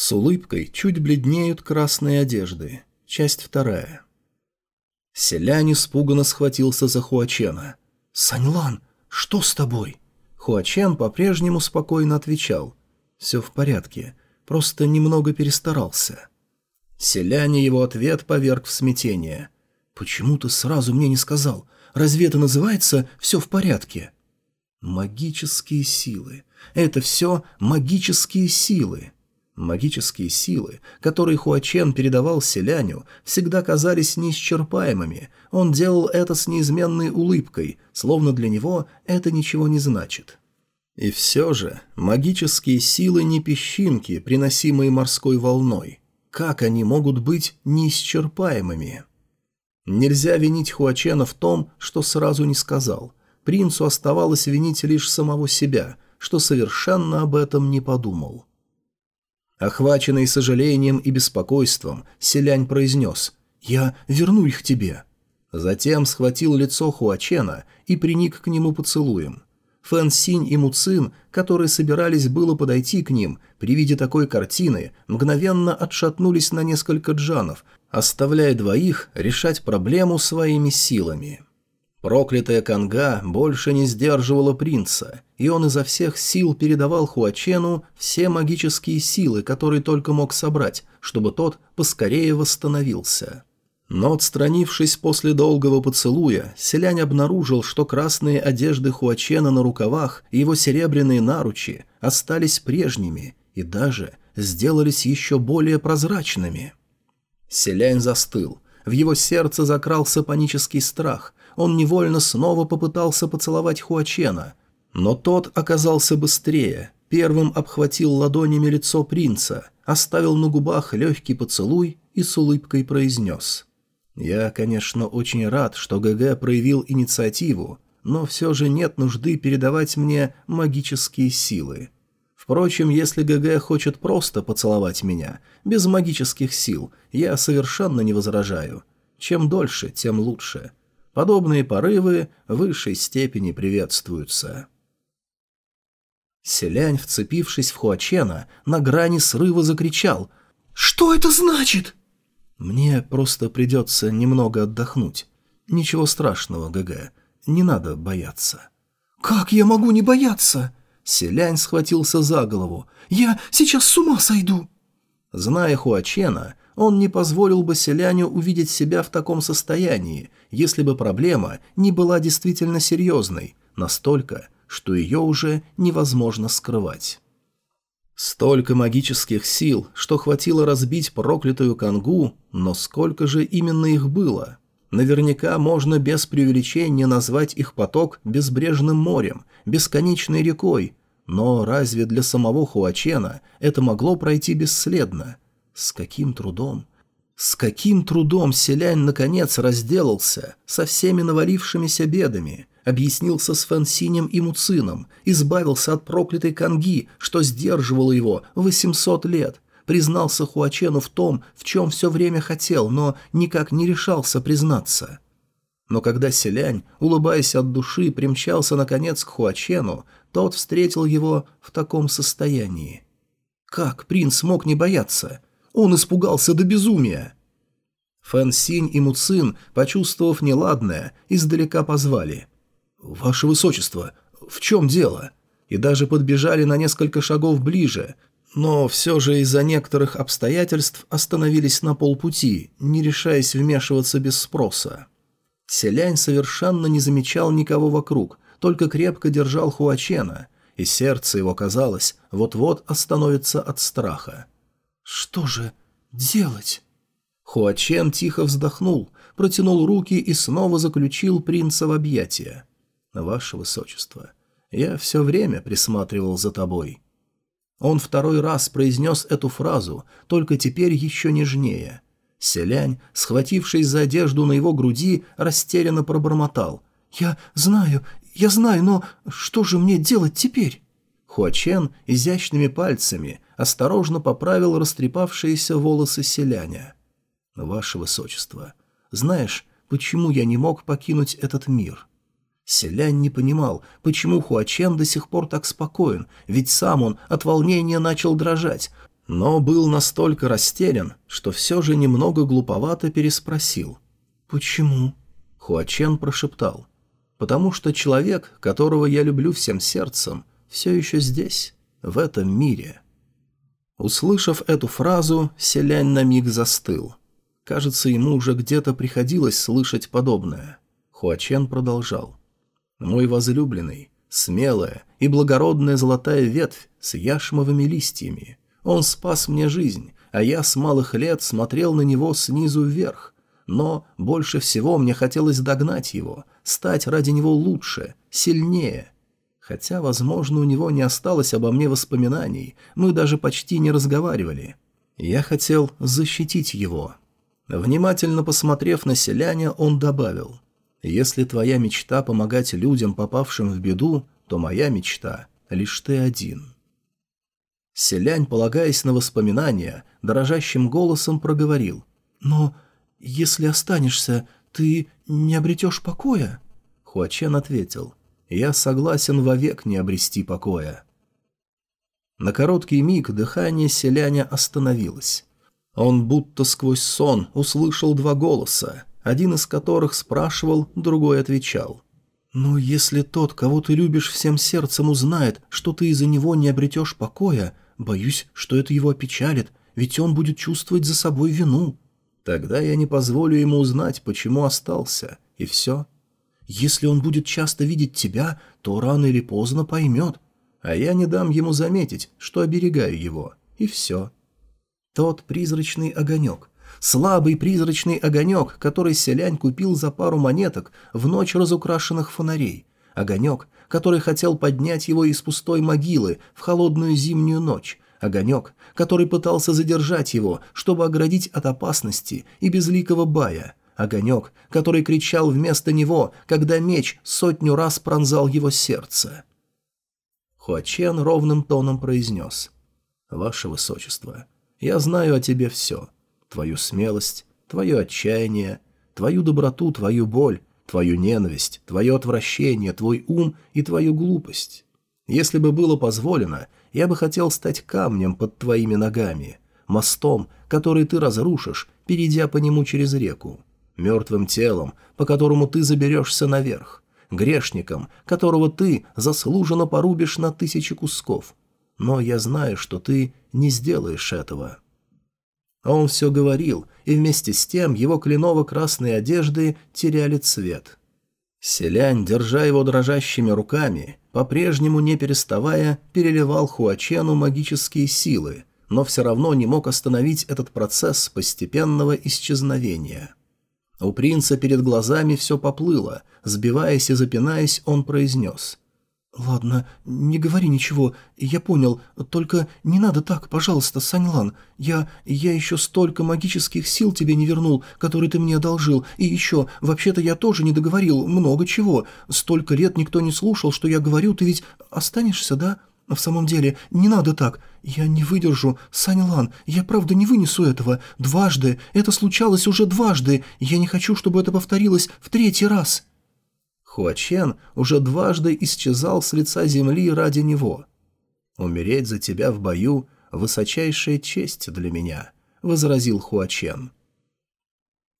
С улыбкой чуть бледнеют красные одежды. Часть вторая. Селянь испуганно схватился за Хуачена. «Саньлан, что с тобой?» Хуачен по-прежнему спокойно отвечал. «Все в порядке, просто немного перестарался». Селяне его ответ поверг в смятение. «Почему ты сразу мне не сказал? Разве это называется «все в порядке»?» «Магические силы. Это все магические силы». Магические силы, которые Хуачен передавал селяню, всегда казались неисчерпаемыми. Он делал это с неизменной улыбкой, словно для него это ничего не значит. И все же магические силы не песчинки, приносимые морской волной. Как они могут быть неисчерпаемыми? Нельзя винить Хуачена в том, что сразу не сказал. Принцу оставалось винить лишь самого себя, что совершенно об этом не подумал. Охваченный сожалением и беспокойством, селянь произнес «Я верну их тебе». Затем схватил лицо Хуачена и приник к нему поцелуем. Фэн Синь и Муцин, которые собирались было подойти к ним, при виде такой картины, мгновенно отшатнулись на несколько джанов, оставляя двоих решать проблему своими силами. Проклятая Канга больше не сдерживала принца, и он изо всех сил передавал Хуачену все магические силы, которые только мог собрать, чтобы тот поскорее восстановился. Но, отстранившись после долгого поцелуя, селянь обнаружил, что красные одежды Хуачена на рукавах и его серебряные наручи остались прежними и даже сделались еще более прозрачными. Селянь застыл. В его сердце закрался панический страх, он невольно снова попытался поцеловать Хуачена, но тот оказался быстрее, первым обхватил ладонями лицо принца, оставил на губах легкий поцелуй и с улыбкой произнес. «Я, конечно, очень рад, что ГГ проявил инициативу, но все же нет нужды передавать мне магические силы. Впрочем, если ГГ хочет просто поцеловать меня, без магических сил, я совершенно не возражаю. Чем дольше, тем лучше. Подобные порывы в высшей степени приветствуются. Селянь, вцепившись в Хуачена, на грани срыва закричал «Что это значит?» «Мне просто придется немного отдохнуть. Ничего страшного, ГГ. Не надо бояться». «Как я могу не бояться?» Селянь схватился за голову. «Я сейчас с ума сойду!» Зная Хуачена, он не позволил бы селяню увидеть себя в таком состоянии, если бы проблема не была действительно серьезной, настолько, что ее уже невозможно скрывать. Столько магических сил, что хватило разбить проклятую Кангу, но сколько же именно их было? Наверняка можно без преувеличения назвать их поток безбрежным морем, бесконечной рекой, но разве для самого Хуачена это могло пройти бесследно – с каким трудом... С каким трудом селянь наконец разделался со всеми навалившимися бедами, объяснился с Фансинем и Муцином, избавился от проклятой Канги, что сдерживало его 800 лет, признался Хуачену в том, в чем все время хотел, но никак не решался признаться. Но когда селянь, улыбаясь от души, примчался наконец к Хуачену, тот встретил его в таком состоянии. Как принц мог не бояться? Он испугался до безумия. Фэн Синь и Муцин, почувствовав неладное, издалека позвали. «Ваше Высочество, в чем дело?» И даже подбежали на несколько шагов ближе, но все же из-за некоторых обстоятельств остановились на полпути, не решаясь вмешиваться без спроса. Селянь совершенно не замечал никого вокруг, только крепко держал Хуачена, и сердце его, казалось, вот-вот остановится от страха. «Что же делать?» Хуачен тихо вздохнул, протянул руки и снова заключил принца в объятия. «Ваше Высочество, я все время присматривал за тобой». Он второй раз произнес эту фразу, только теперь еще нежнее. Селянь, схватившись за одежду на его груди, растерянно пробормотал. «Я знаю, я знаю, но что же мне делать теперь?» Хуачен изящными пальцами осторожно поправил растрепавшиеся волосы селяня. «Ваше Высочество, знаешь, почему я не мог покинуть этот мир?» Селянь не понимал, почему Хуачен до сих пор так спокоен, ведь сам он от волнения начал дрожать, но был настолько растерян, что все же немного глуповато переспросил. «Почему?» Хуачен прошептал. «Потому что человек, которого я люблю всем сердцем, все еще здесь, в этом мире». Услышав эту фразу, селянь на миг застыл. Кажется, ему уже где-то приходилось слышать подобное. Хуачен продолжал. «Мой возлюбленный, смелая и благородная золотая ветвь с яшмовыми листьями. Он спас мне жизнь, а я с малых лет смотрел на него снизу вверх. Но больше всего мне хотелось догнать его, стать ради него лучше, сильнее. Хотя, возможно, у него не осталось обо мне воспоминаний, мы даже почти не разговаривали. Я хотел защитить его, Внимательно посмотрев на селяня, он добавил, «Если твоя мечта помогать людям, попавшим в беду, то моя мечта — лишь ты один». Селянь, полагаясь на воспоминания, дрожащим голосом проговорил, «Но если останешься, ты не обретешь покоя?» Хуачен ответил, «Я согласен вовек не обрести покоя». На короткий миг дыхание селяня остановилось. Он будто сквозь сон услышал два голоса, один из которых спрашивал, другой отвечал. «Но если тот, кого ты любишь всем сердцем, узнает, что ты из-за него не обретешь покоя, боюсь, что это его опечалит, ведь он будет чувствовать за собой вину. Тогда я не позволю ему узнать, почему остался, и все. Если он будет часто видеть тебя, то рано или поздно поймет, а я не дам ему заметить, что оберегаю его, и все». Тот призрачный огонек. Слабый призрачный огонек, который селянь купил за пару монеток в ночь разукрашенных фонарей. Огонек, который хотел поднять его из пустой могилы в холодную зимнюю ночь. Огонек, который пытался задержать его, чтобы оградить от опасности и безликого бая. Огонек, который кричал вместо него, когда меч сотню раз пронзал его сердце. Хуачен ровным тоном произнес. «Ваше Высочество, я знаю о тебе все. Твою смелость, твое отчаяние, твою доброту, твою боль, твою ненависть, твое отвращение, твой ум и твою глупость. Если бы было позволено, я бы хотел стать камнем под твоими ногами, мостом, который ты разрушишь, перейдя по нему через реку, мертвым телом, по которому ты заберешься наверх, грешником, которого ты заслуженно порубишь на тысячи кусков, но я знаю, что ты не сделаешь этого». Он все говорил, и вместе с тем его кленово-красные одежды теряли цвет. Селянь, держа его дрожащими руками, по-прежнему не переставая, переливал Хуачену магические силы, но все равно не мог остановить этот процесс постепенного исчезновения. У принца перед глазами все поплыло, сбиваясь и запинаясь, он произнес «Ладно, не говори ничего, я понял, только не надо так, пожалуйста, Саньлан. Я... я еще столько магических сил тебе не вернул, которые ты мне одолжил, и еще, вообще-то я тоже не договорил много чего. Столько лет никто не слушал, что я говорю, ты ведь останешься, да? В самом деле, не надо так. Я не выдержу, Саньлан, я правда не вынесу этого. Дважды, это случалось уже дважды, я не хочу, чтобы это повторилось в третий раз». Хуачен уже дважды исчезал с лица земли ради него. «Умереть за тебя в бою — высочайшая честь для меня», — возразил Хуачен.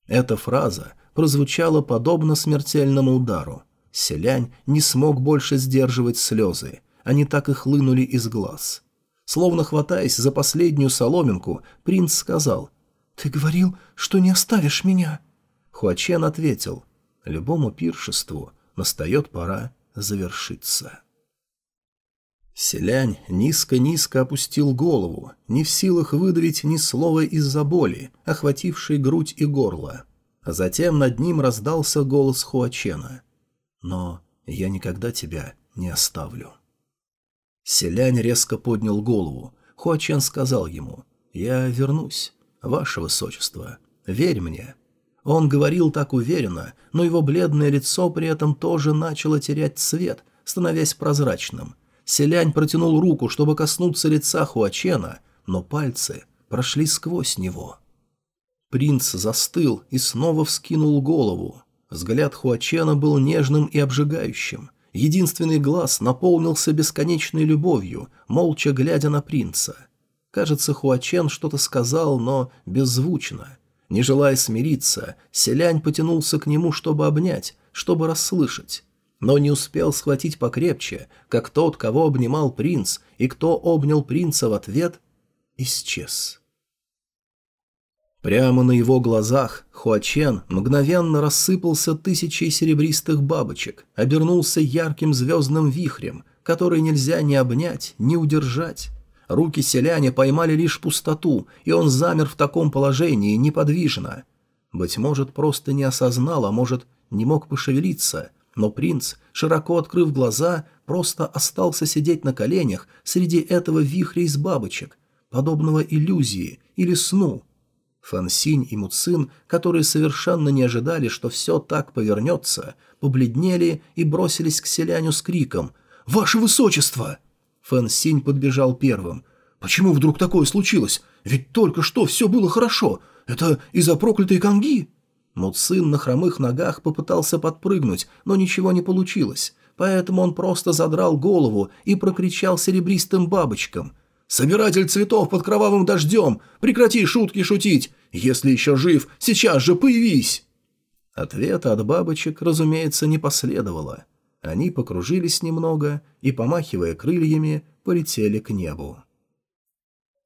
Эта фраза прозвучала подобно смертельному удару. Селянь не смог больше сдерживать слезы, они так и хлынули из глаз. Словно хватаясь за последнюю соломинку, принц сказал «Ты говорил, что не оставишь меня». Хуачен ответил «Любому пиршеству настает пора завершиться. Селянь низко-низко опустил голову, не в силах выдавить ни слова из-за боли, охватившей грудь и горло. А затем над ним раздался голос Хуачена. «Но я никогда тебя не оставлю». Селянь резко поднял голову. Хуачен сказал ему, «Я вернусь, ваше высочество. Верь мне, он говорил так уверенно, но его бледное лицо при этом тоже начало терять цвет, становясь прозрачным. Селянь протянул руку, чтобы коснуться лица Хуачена, но пальцы прошли сквозь него. Принц застыл и снова вскинул голову. Взгляд Хуачена был нежным и обжигающим. Единственный глаз наполнился бесконечной любовью, молча глядя на принца. Кажется, Хуачен что-то сказал, но беззвучно. Не желая смириться, селянь потянулся к нему, чтобы обнять, чтобы расслышать. Но не успел схватить покрепче, как тот, кого обнимал принц, и кто обнял принца в ответ, исчез. Прямо на его глазах Хуачен мгновенно рассыпался тысячей серебристых бабочек, обернулся ярким звездным вихрем, который нельзя ни обнять, ни удержать. Руки селяне поймали лишь пустоту, и он замер в таком положении, неподвижно. Быть может, просто не осознал, а может, не мог пошевелиться, но принц, широко открыв глаза, просто остался сидеть на коленях среди этого вихря из бабочек, подобного иллюзии или сну. Фансинь и Муцин, которые совершенно не ожидали, что все так повернется, побледнели и бросились к селяню с криком «Ваше Высочество!» Фэн Синь подбежал первым. «Почему вдруг такое случилось? Ведь только что все было хорошо. Это из-за проклятой конги?» Муцин на хромых ногах попытался подпрыгнуть, но ничего не получилось, поэтому он просто задрал голову и прокричал серебристым бабочкам. «Собиратель цветов под кровавым дождем! Прекрати шутки шутить! Если еще жив, сейчас же появись!» Ответа от бабочек, разумеется, не последовало. Они покружились немного и, помахивая крыльями, полетели к небу.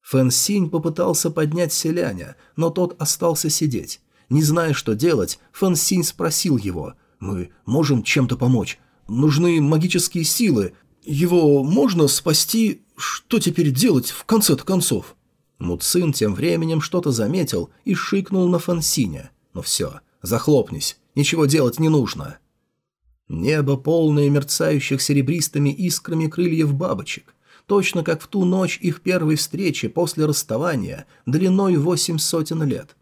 Фэн Синь попытался поднять селяня, но тот остался сидеть. Не зная, что делать, Фэн Синь спросил его, «Мы можем чем-то помочь? Нужны магические силы. Его можно спасти? Что теперь делать в конце-то концов?» Муцин тем временем что-то заметил и шикнул на Фэн Синя. «Ну все, захлопнись, ничего делать не нужно». Небо, полное мерцающих серебристыми искрами крыльев бабочек, точно как в ту ночь их первой встречи после расставания, длиной восемь сотен лет.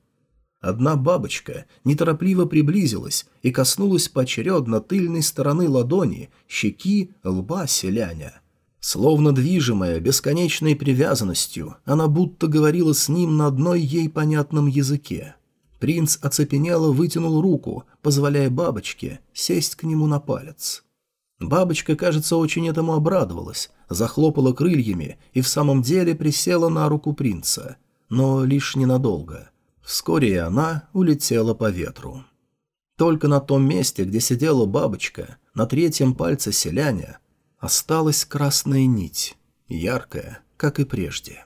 Одна бабочка неторопливо приблизилась и коснулась поочередно тыльной стороны ладони, щеки, лба селяня. Словно движимая бесконечной привязанностью, она будто говорила с ним на одной ей понятном языке. Принц оцепенело вытянул руку, позволяя бабочке сесть к нему на палец. Бабочка, кажется, очень этому обрадовалась, захлопала крыльями и в самом деле присела на руку принца, но лишь ненадолго. Вскоре и она улетела по ветру. Только на том месте, где сидела бабочка, на третьем пальце селяня, осталась красная нить, яркая, как и прежде.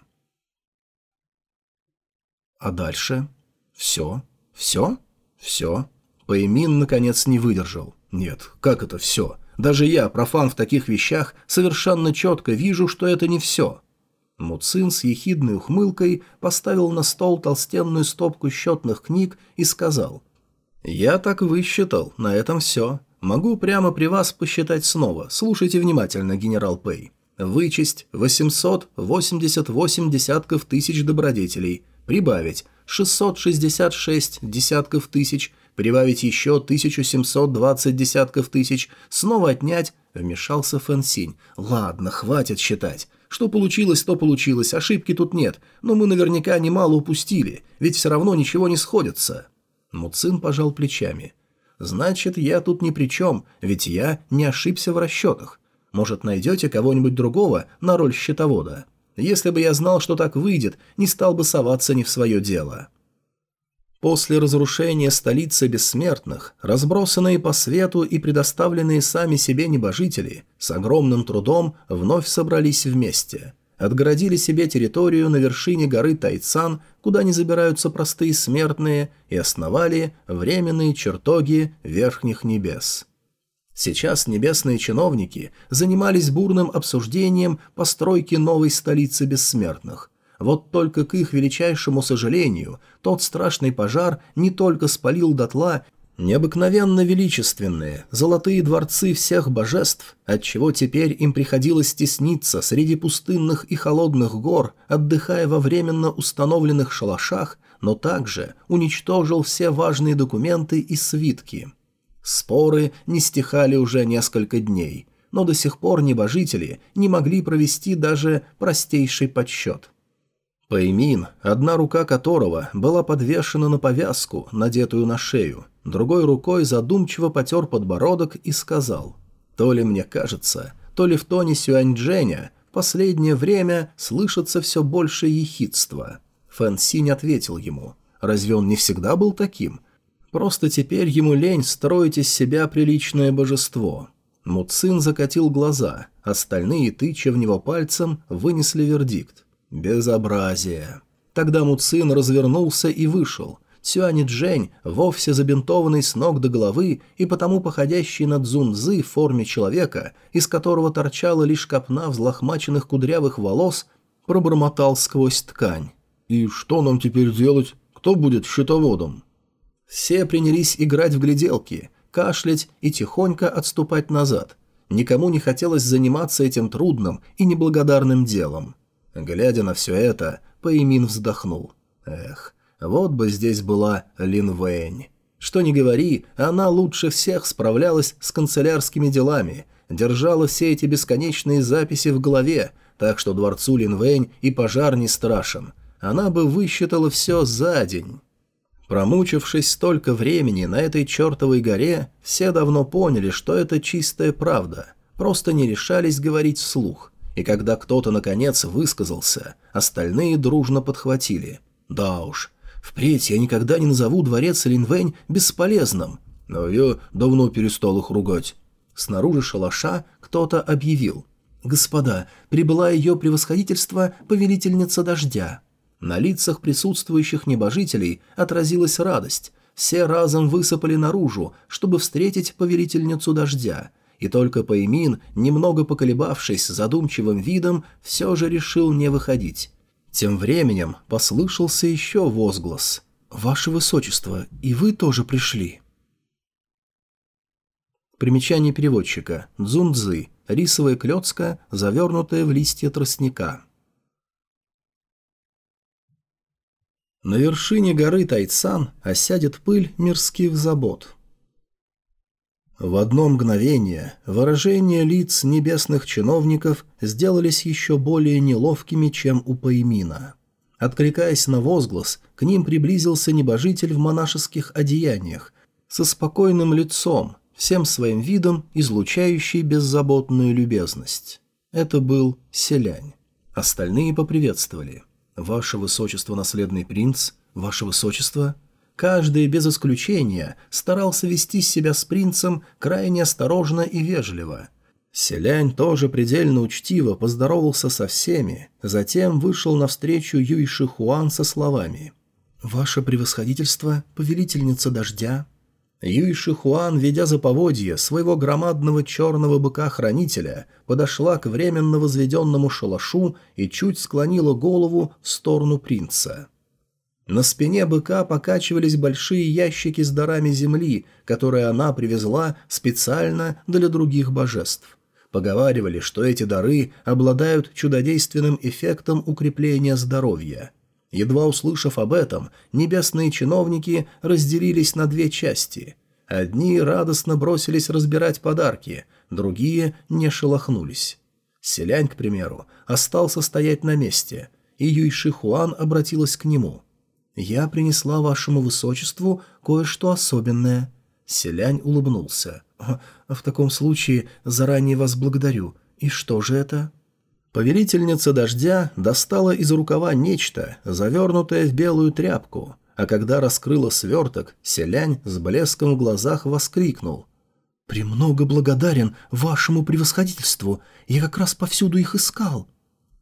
А дальше «Все? Все? Все?» Паймин, наконец, не выдержал. «Нет, как это все? Даже я, профан в таких вещах, совершенно четко вижу, что это не все». Муцин с ехидной ухмылкой поставил на стол толстенную стопку счетных книг и сказал. «Я так высчитал, на этом все. Могу прямо при вас посчитать снова. Слушайте внимательно, генерал Пэй. Вычесть 888 десятков тысяч добродетелей. Прибавить 666 десятков тысяч, прибавить еще 1720 десятков тысяч, снова отнять, вмешался Фэнсинь. Ладно, хватит считать. Что получилось, то получилось, ошибки тут нет, но мы наверняка немало упустили, ведь все равно ничего не сходится. Муцин пожал плечами. «Значит, я тут ни при чем, ведь я не ошибся в расчетах. Может, найдете кого-нибудь другого на роль счетовода?» Если бы я знал, что так выйдет, не стал бы соваться не в свое дело. После разрушения столицы бессмертных, разбросанные по свету и предоставленные сами себе небожители, с огромным трудом вновь собрались вместе. Отгородили себе территорию на вершине горы Тайцан, куда не забираются простые смертные, и основали временные чертоги верхних небес. Сейчас небесные чиновники занимались бурным обсуждением постройки новой столицы бессмертных. Вот только к их величайшему сожалению, тот страшный пожар не только спалил дотла необыкновенно величественные, золотые дворцы всех божеств, отчего теперь им приходилось стесниться среди пустынных и холодных гор, отдыхая во временно установленных шалашах, но также уничтожил все важные документы и свитки – Споры не стихали уже несколько дней, но до сих пор небожители не могли провести даже простейший подсчет. Паймин, одна рука которого была подвешена на повязку, надетую на шею, другой рукой задумчиво потер подбородок и сказал, «То ли мне кажется, то ли в тоне Сюаньчжэня последнее время слышится все больше ехидства. Фэн Синь ответил ему. Разве он не всегда был таким? Просто теперь ему лень строить из себя приличное божество. Муцин закатил глаза, остальные, тыча в него пальцем, вынесли вердикт. «Безобразие». Тогда Муцин развернулся и вышел. Сюани Джень, вовсе забинтованный с ног до головы и потому походящий на Цзунзы в форме человека, из которого торчала лишь копна взлохмаченных кудрявых волос, пробормотал сквозь ткань. «И что нам теперь делать? Кто будет счетоводом?» Все принялись играть в гляделки, кашлять и тихонько отступать назад. Никому не хотелось заниматься этим трудным и неблагодарным делом. Глядя на все это, Пэймин вздохнул. Эх, вот бы здесь была Лин Вэнь. Что ни говори, она лучше всех справлялась с канцелярскими делами, держала все эти бесконечные записи в голове, так что дворцу Лин Вэнь и пожар не страшен. Она бы высчитала все за день. Промучившись столько времени на этой чертовой горе, все давно поняли, что это чистая правда, просто не решались говорить вслух. И когда кто-то наконец высказался, остальные дружно подхватили. «Да уж, впредь я никогда не назову дворец Линвэнь бесполезным». Но я давно перестал их ругать. Снаружи шалаша кто-то объявил. «Господа, прибыла ее превосходительство повелительница дождя». На лицах присутствующих небожителей отразилась радость. Все разом высыпали наружу, чтобы встретить повелительницу дождя. И только Паймин, немного поколебавшись задумчивым видом, все же решил не выходить. Тем временем послышался еще возглас. «Ваше Высочество, и вы тоже пришли». Примечание переводчика. Дзунцзы. Рисовая клетка, завернутая в листья тростника. На вершине горы Тайцан осядет пыль мирских забот. В одно мгновение выражения лиц небесных чиновников сделались еще более неловкими, чем у Паймина. Откликаясь на возглас, к ним приблизился небожитель в монашеских одеяниях, со спокойным лицом, всем своим видом излучающий беззаботную любезность. Это был селянь. Остальные поприветствовали – «Ваше Высочество, наследный принц, Ваше Высочество...» Каждый, без исключения, старался вести себя с принцем крайне осторожно и вежливо. Селянь тоже предельно учтиво поздоровался со всеми, затем вышел навстречу Юйши Хуан со словами «Ваше превосходительство, повелительница дождя, Юй Шихуан, ведя за поводье своего громадного черного быка-хранителя, подошла к временно возведенному шалашу и чуть склонила голову в сторону принца. На спине быка покачивались большие ящики с дарами земли, которые она привезла специально для других божеств. Поговаривали, что эти дары обладают чудодейственным эффектом укрепления здоровья – Едва услышав об этом, небесные чиновники разделились на две части. Одни радостно бросились разбирать подарки, другие не шелохнулись. Селянь, к примеру, остался стоять на месте, и Юйши Хуан обратилась к нему. «Я принесла вашему высочеству кое-что особенное». Селянь улыбнулся. «В таком случае заранее вас благодарю. И что же это?» Повелительница дождя достала из рукава нечто, завернутое в белую тряпку, а когда раскрыла сверток, селянь с блеском в глазах воскликнул. «Премного благодарен вашему превосходительству, я как раз повсюду их искал».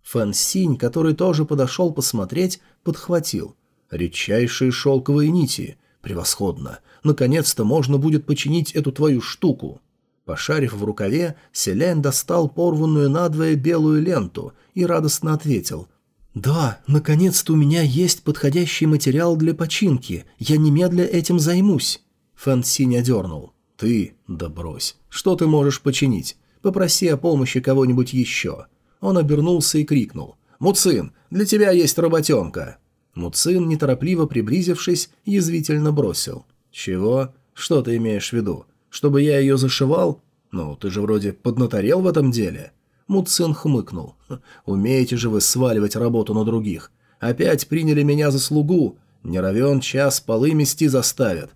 Фэн Синь, который тоже подошел посмотреть, подхватил. «Редчайшие шелковые нити. Превосходно. Наконец-то можно будет починить эту твою штуку». Пошарив в рукаве, селянь достал порванную надвое белую ленту и радостно ответил. «Да, наконец-то у меня есть подходящий материал для починки. Я немедля этим займусь». Фэн Синь одернул. «Ты? Да брось. Что ты можешь починить? Попроси о помощи кого-нибудь еще». Он обернулся и крикнул. «Муцин, для тебя есть работенка». Муцин, неторопливо приблизившись, язвительно бросил. «Чего? Что ты имеешь в виду? Чтобы я ее зашивал? Ну, ты же вроде поднаторел в этом деле». Муцин хмыкнул. «Умеете же вы сваливать работу на других. Опять приняли меня за слугу. Не равен час полы мести заставят».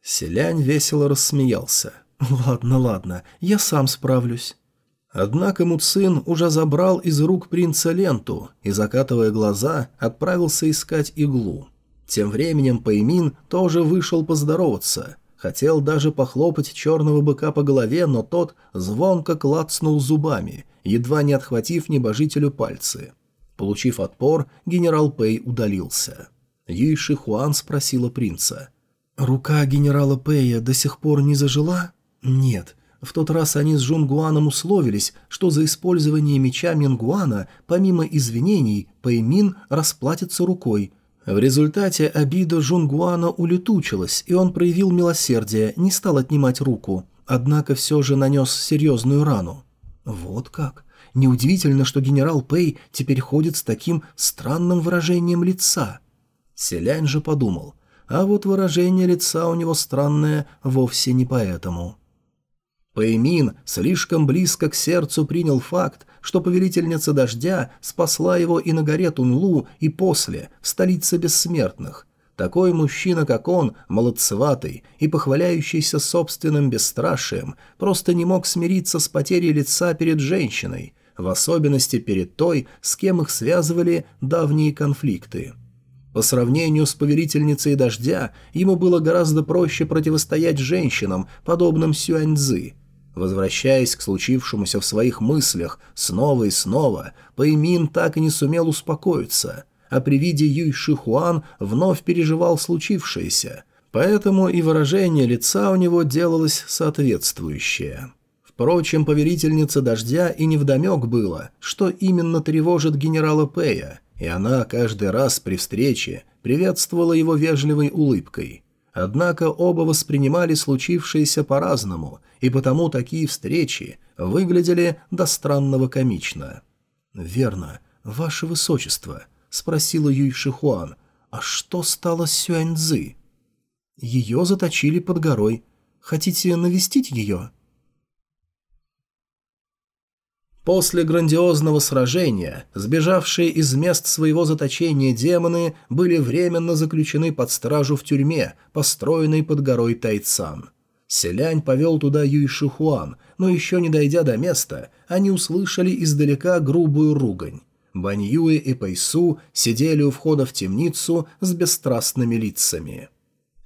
Селянь весело рассмеялся. «Ладно, ладно, я сам справлюсь». Однако Муцин уже забрал из рук принца ленту и, закатывая глаза, отправился искать иглу. Тем временем Паймин тоже вышел поздороваться. Хотел даже похлопать черного быка по голове, но тот звонко клацнул зубами, едва не отхватив небожителю пальцы. Получив отпор, генерал Пэй удалился. Юй Шихуан спросила принца. «Рука генерала Пэя до сих пор не зажила?» «Нет. В тот раз они с Жунгуаном условились, что за использование меча Мингуана, помимо извинений, Пэймин расплатится рукой. В результате обида Жунгуана улетучилась, и он проявил милосердие, не стал отнимать руку, однако все же нанес серьезную рану. Вот как. Неудивительно, что генерал Пэй теперь ходит с таким странным выражением лица. Селянь же подумал, а вот выражение лица у него странное вовсе не поэтому. Пэймин слишком близко к сердцу принял факт, что повелительница дождя спасла его и на горе Тунлу, и после, в столице бессмертных. Такой мужчина, как он, молодцеватый и похваляющийся собственным бесстрашием, просто не мог смириться с потерей лица перед женщиной, в особенности перед той, с кем их связывали давние конфликты. По сравнению с повелительницей дождя, ему было гораздо проще противостоять женщинам, подобным Сюаньцзы – Возвращаясь к случившемуся в своих мыслях снова и снова, Пэймин так и не сумел успокоиться, а при виде Юй Шихуан вновь переживал случившееся, поэтому и выражение лица у него делалось соответствующее. Впрочем, повелительница дождя и невдомек было, что именно тревожит генерала Пэя, и она каждый раз при встрече приветствовала его вежливой улыбкой. Однако оба воспринимали случившееся по-разному, и потому такие встречи выглядели до странного комично. «Верно, ваше высочество», — спросила Юй Шихуан, — «а что стало с Сюаньцзы?» «Ее заточили под горой. Хотите навестить ее?» После грандиозного сражения, сбежавшие из мест своего заточения демоны были временно заключены под стражу в тюрьме, построенной под горой Тайцан. Селянь повел туда Юйшихуан, но еще не дойдя до места, они услышали издалека грубую ругань. Бань Юэ и Пэйсу сидели у входа в темницу с бесстрастными лицами.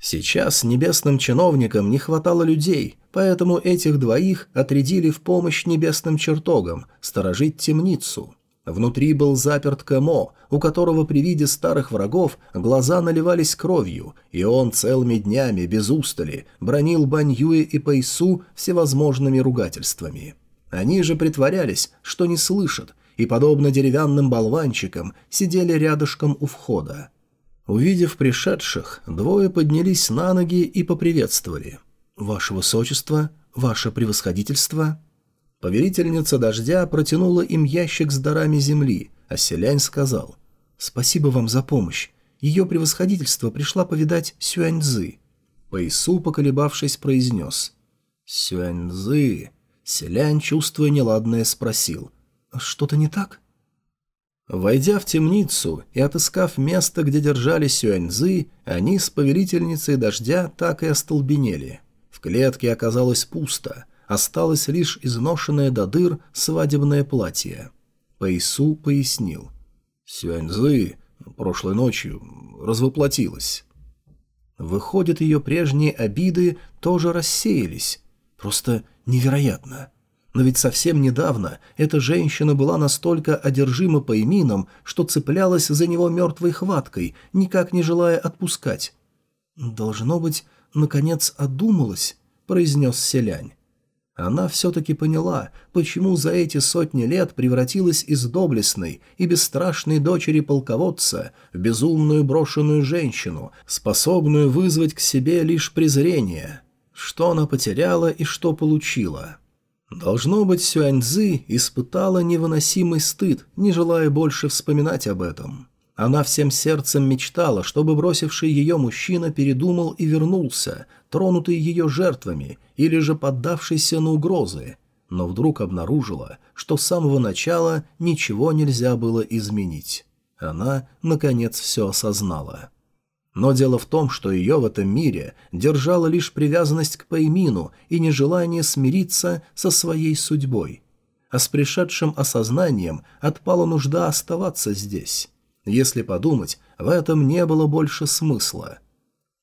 Сейчас небесным чиновникам не хватало людей, поэтому этих двоих отрядили в помощь небесным чертогам, сторожить темницу. Внутри был заперт Кэмо, у которого при виде старых врагов глаза наливались кровью, и он целыми днями, без устали, бронил Баньюэ и Пайсу всевозможными ругательствами. Они же притворялись, что не слышат, и, подобно деревянным болванчикам, сидели рядышком у входа. Увидев пришедших, двое поднялись на ноги и поприветствовали. «Ваше высочество, ваше превосходительство». Повелительница дождя протянула им ящик с дарами земли, а селянь сказал «Спасибо вам за помощь. Ее превосходительство пришла повидать Сюаньзы». Пэйсу, поколебавшись, произнес «Сюаньзы». Селянь, чувствуя неладное, спросил «Что-то не так?» Войдя в темницу и отыскав место, где держали сюаньзы, они с повелительницей дождя так и остолбенели. В клетке оказалось пусто, осталось лишь изношенное до дыр свадебное платье. Пэйсу пояснил. Сюаньзы прошлой ночью развоплотилась. Выходит, ее прежние обиды тоже рассеялись. Просто невероятно. Но ведь совсем недавно эта женщина была настолько одержима Паймином, что цеплялась за него мертвой хваткой, никак не желая отпускать. «Должно быть, наконец одумалась», — произнес селянь. Она все-таки поняла, почему за эти сотни лет превратилась из доблестной и бесстрашной дочери полководца в безумную брошенную женщину, способную вызвать к себе лишь презрение. Что она потеряла и что получила. Должно быть, Сюаньзы испытала невыносимый стыд, не желая больше вспоминать об этом. Она всем сердцем мечтала, чтобы бросивший ее мужчина передумал и вернулся, тронутый ее жертвами или же поддавшийся на угрозы, но вдруг обнаружила, что с самого начала ничего нельзя было изменить. Она, наконец, все осознала. Но дело в том, что ее в этом мире держала лишь привязанность к Паймину и нежелание смириться со своей судьбой. а с пришедшим осознанием отпала нужда оставаться здесь. Если подумать, в этом не было больше смысла.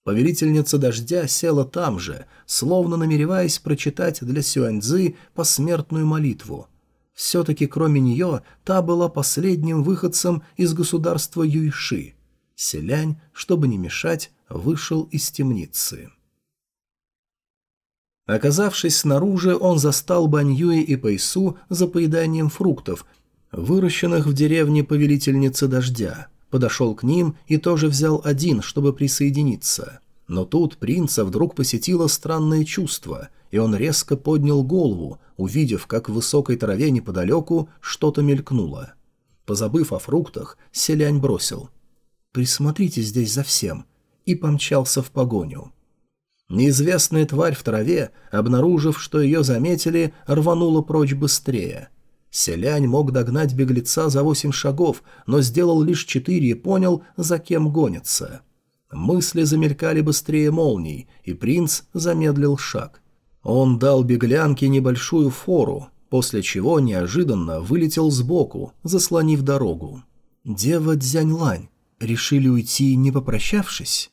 Повелительница дождя села там же, словно намереваясь прочитать для Сюаньцзы посмертную молитву. Все-таки кроме нее та была последним выходцем из государства Юйши. Селянь, чтобы не мешать, вышел из темницы. Оказавшись снаружи, он застал Баньюи и Пэйсу за поеданием фруктов, выращенных в деревне повелительницы дождя. Подошел к ним и тоже взял один, чтобы присоединиться. Но тут принца вдруг посетило странное чувство, и он резко поднял голову, увидев, как в высокой траве неподалеку что-то мелькнуло. Позабыв о фруктах, селянь бросил. «Присмотрите здесь за всем», и помчался в погоню. Неизвестная тварь в траве, обнаружив, что ее заметили, рванула прочь быстрее. Селянь мог догнать беглеца за восемь шагов, но сделал лишь четыре и понял, за кем гонится. Мысли замелькали быстрее молний, и принц замедлил шаг. Он дал беглянке небольшую фору, после чего неожиданно вылетел сбоку, заслонив дорогу. Дева Дзяньлань. Решили уйти, не попрощавшись?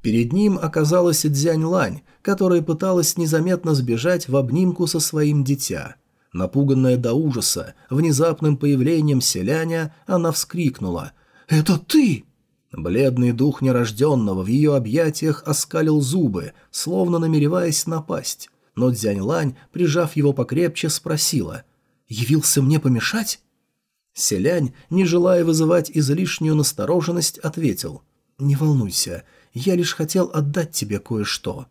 Перед ним оказалась Дзянь-Лань, которая пыталась незаметно сбежать в обнимку со своим дитя. Напуганная до ужаса внезапным появлением селяня, она вскрикнула «Это ты!» Бледный дух нерожденного в ее объятиях оскалил зубы, словно намереваясь напасть. Но Дзянь-Лань, прижав его покрепче, спросила «Явился мне помешать?» Селянь, не желая вызывать излишнюю настороженность, ответил «Не волнуйся, я лишь хотел отдать тебе кое-что».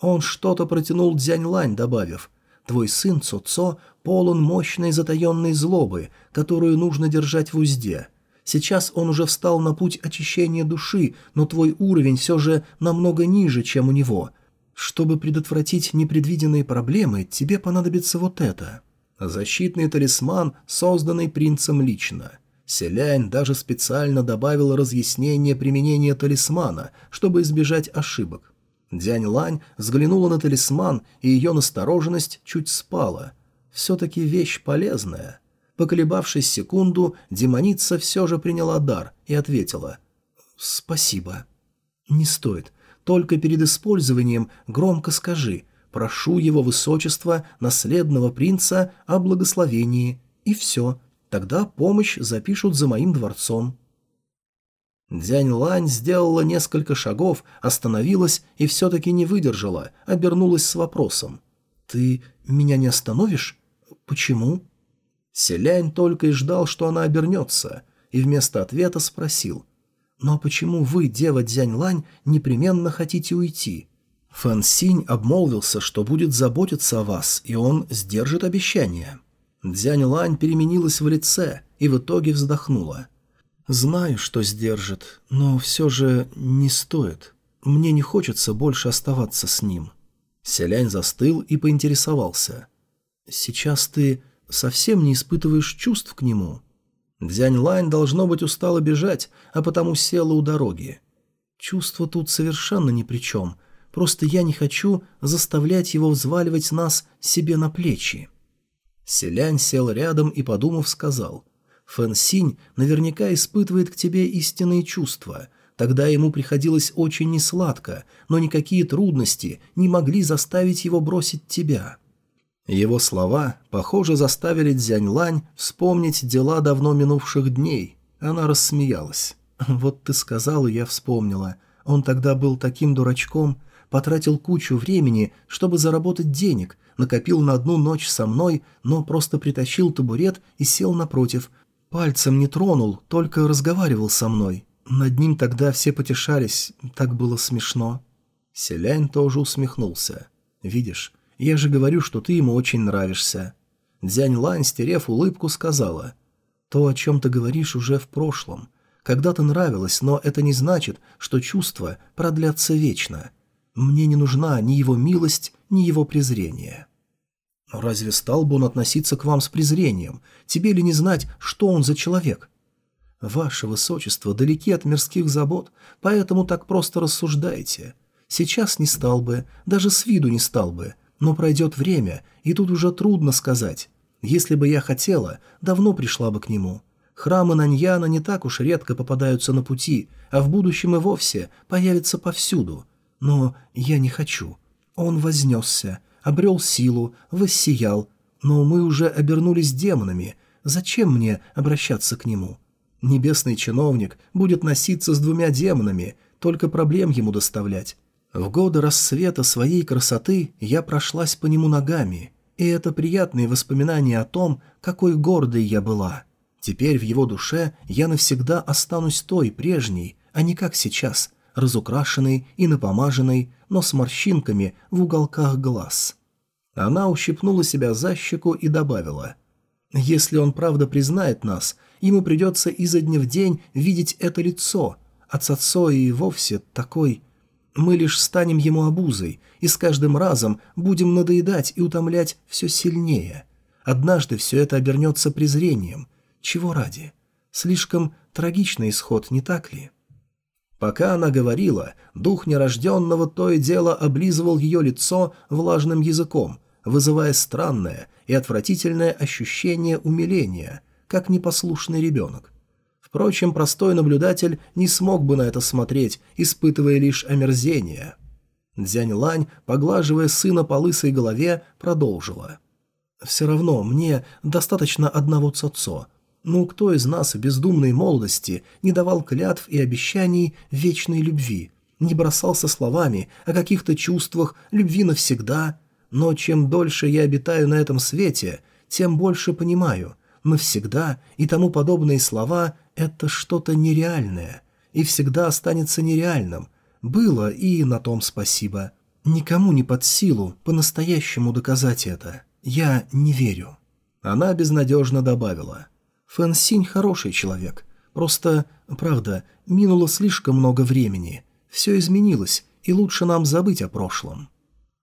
Он что-то протянул Дзянь-Лань, добавив, «Твой сын Цо-Цо полон мощной затаенной злобы, которую нужно держать в узде. Сейчас он уже встал на путь очищения души, но твой уровень все же намного ниже, чем у него. Чтобы предотвратить непредвиденные проблемы, тебе понадобится вот это». Защитный талисман, созданный принцем лично. Селянь даже специально добавил разъяснение применения талисмана, чтобы избежать ошибок. Дянь Лань взглянула на талисман, и ее настороженность чуть спала. Все-таки вещь полезная. Поколебавшись секунду, демоница все же приняла дар и ответила «Спасибо». «Не стоит. Только перед использованием громко скажи «Прошу его высочество, наследного принца, о благословении». И все, Тогда помощь запишут за моим дворцом». Дянь Лань сделала несколько шагов, остановилась и все-таки не выдержала, обернулась с вопросом. «Ты меня не остановишь? Почему?» Селянь только и ждал, что она обернется, и вместо ответа спросил. «Но почему вы, дева Дзянь Лань, непременно хотите уйти?» Фэн Синь обмолвился, что будет заботиться о вас, и он сдержит обещание. Дзянь Лань переменилась в лице и в итоге вздохнула. «Знаю, что сдержит, но все же не стоит. Мне не хочется больше оставаться с ним». Селянь застыл и поинтересовался. «Сейчас ты совсем не испытываешь чувств к нему?» Дзянь Лань, должно быть, устала бежать, а потому села у дороги. «Чувства тут совершенно ни при чем. Просто я не хочу заставлять его взваливать нас себе на плечи». Селянь сел рядом и, подумав, сказал, «Фэн Синь наверняка испытывает к тебе истинные чувства. Тогда ему приходилось очень несладко, но никакие трудности не могли заставить его бросить тебя». Его слова, похоже, заставили Дзянь Лань вспомнить дела давно минувших дней. Она рассмеялась. «Вот ты сказала, я вспомнила. Он тогда был таким дурачком, потратил кучу времени, чтобы заработать денег, накопил на одну ночь со мной, но просто притащил табурет и сел напротив. Пальцем не тронул, только разговаривал со мной. Над ним тогда все потешались, так было смешно. Селянь тоже усмехнулся. «Видишь, я же говорю, что ты ему очень нравишься». Дзянь Лань, стерев улыбку, сказала. «То, о чем ты говоришь, уже в прошлом. Когда-то нравилось, но это не значит, что чувства продлятся вечно. Мне не нужна ни его милость, ни его презрение. разве стал бы он относиться к вам с презрением? Тебе ли не знать, что он за человек? Ваше Высочество далеки от мирских забот, поэтому так просто рассуждаете. Сейчас не стал бы, даже с виду не стал бы, но пройдет время, и тут уже трудно сказать. Если бы я хотела, давно пришла бы к нему. Храмы Наньяна не так уж редко попадаются на пути, а в будущем и вовсе появятся повсюду. Но я не хочу. Он вознесся, обрел силу, воссиял, но мы уже обернулись демонами. Зачем мне обращаться к нему? Небесный чиновник будет носиться с двумя демонами, только проблем ему доставлять. В годы рассвета своей красоты я прошлась по нему ногами, и это приятные воспоминания о том, какой гордой я была. Теперь в его душе я навсегда останусь той, прежней, а не как сейчас, разукрашенной и напомаженной, но с морщинками в уголках глаз. Она ущипнула себя за щеку и добавила, «Если он правда признает нас, ему придется изо дня в день видеть это лицо, а Цацо и вовсе такой...» Мы лишь станем ему обузой, и с каждым разом будем надоедать и утомлять все сильнее. Однажды все это обернется презрением. Чего ради? Слишком трагичный исход, не так ли? Пока она говорила, дух нерожденного то и дело облизывал ее лицо влажным языком, вызывая странное и отвратительное ощущение умиления, как непослушный ребенок. Впрочем, простой наблюдатель не смог бы на это смотреть, испытывая лишь омерзение. Дзянь Лань, поглаживая сына по лысой голове, продолжила. «Все равно мне достаточно одного цоцо. Ну, кто из нас в бездумной молодости не давал клятв и обещаний вечной любви, не бросался словами о каких-то чувствах любви навсегда? Но чем дольше я обитаю на этом свете, тем больше понимаю – навсегда и тому подобные слова – это что-то нереальное, и всегда останется нереальным. Было и на том спасибо. Никому не под силу по-настоящему доказать это. Я не верю». Она безнадежно добавила. «Фэн Синь хороший человек. Просто, правда, минуло слишком много времени. Все изменилось, и лучше нам забыть о прошлом».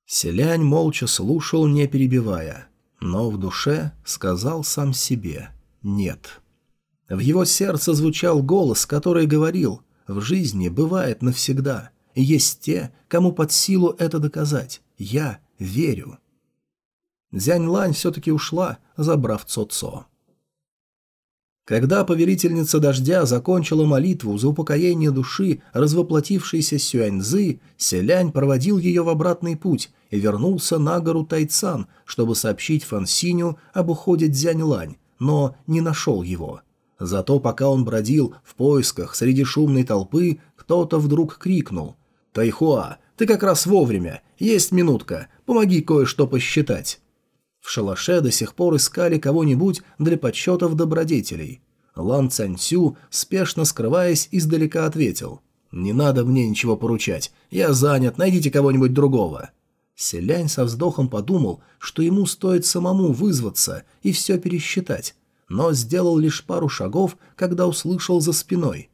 Селянь молча слушал, не перебивая но в душе сказал сам себе «нет». В его сердце звучал голос, который говорил «в жизни бывает навсегда, есть те, кому под силу это доказать, я верю». Дзянь Лань все-таки ушла, забрав Цо-Цо. Когда повелительница дождя закончила молитву за упокоение души развоплотившейся Сюаньзы, Селянь проводил ее в обратный путь и вернулся на гору Тайцан, чтобы сообщить Фансиню об уходе Дзянь-Лань, но не нашел его. Зато пока он бродил в поисках среди шумной толпы, кто-то вдруг крикнул «Тайхуа, ты как раз вовремя, есть минутка, помоги кое-что посчитать». Шалаше до сих пор искали кого-нибудь для подсчетов добродетелей. Лан Цяньцю, спешно скрываясь, издалека ответил. «Не надо мне ничего поручать. Я занят, найдите кого-нибудь другого». Селянь со вздохом подумал, что ему стоит самому вызваться и все пересчитать, но сделал лишь пару шагов, когда услышал за спиной.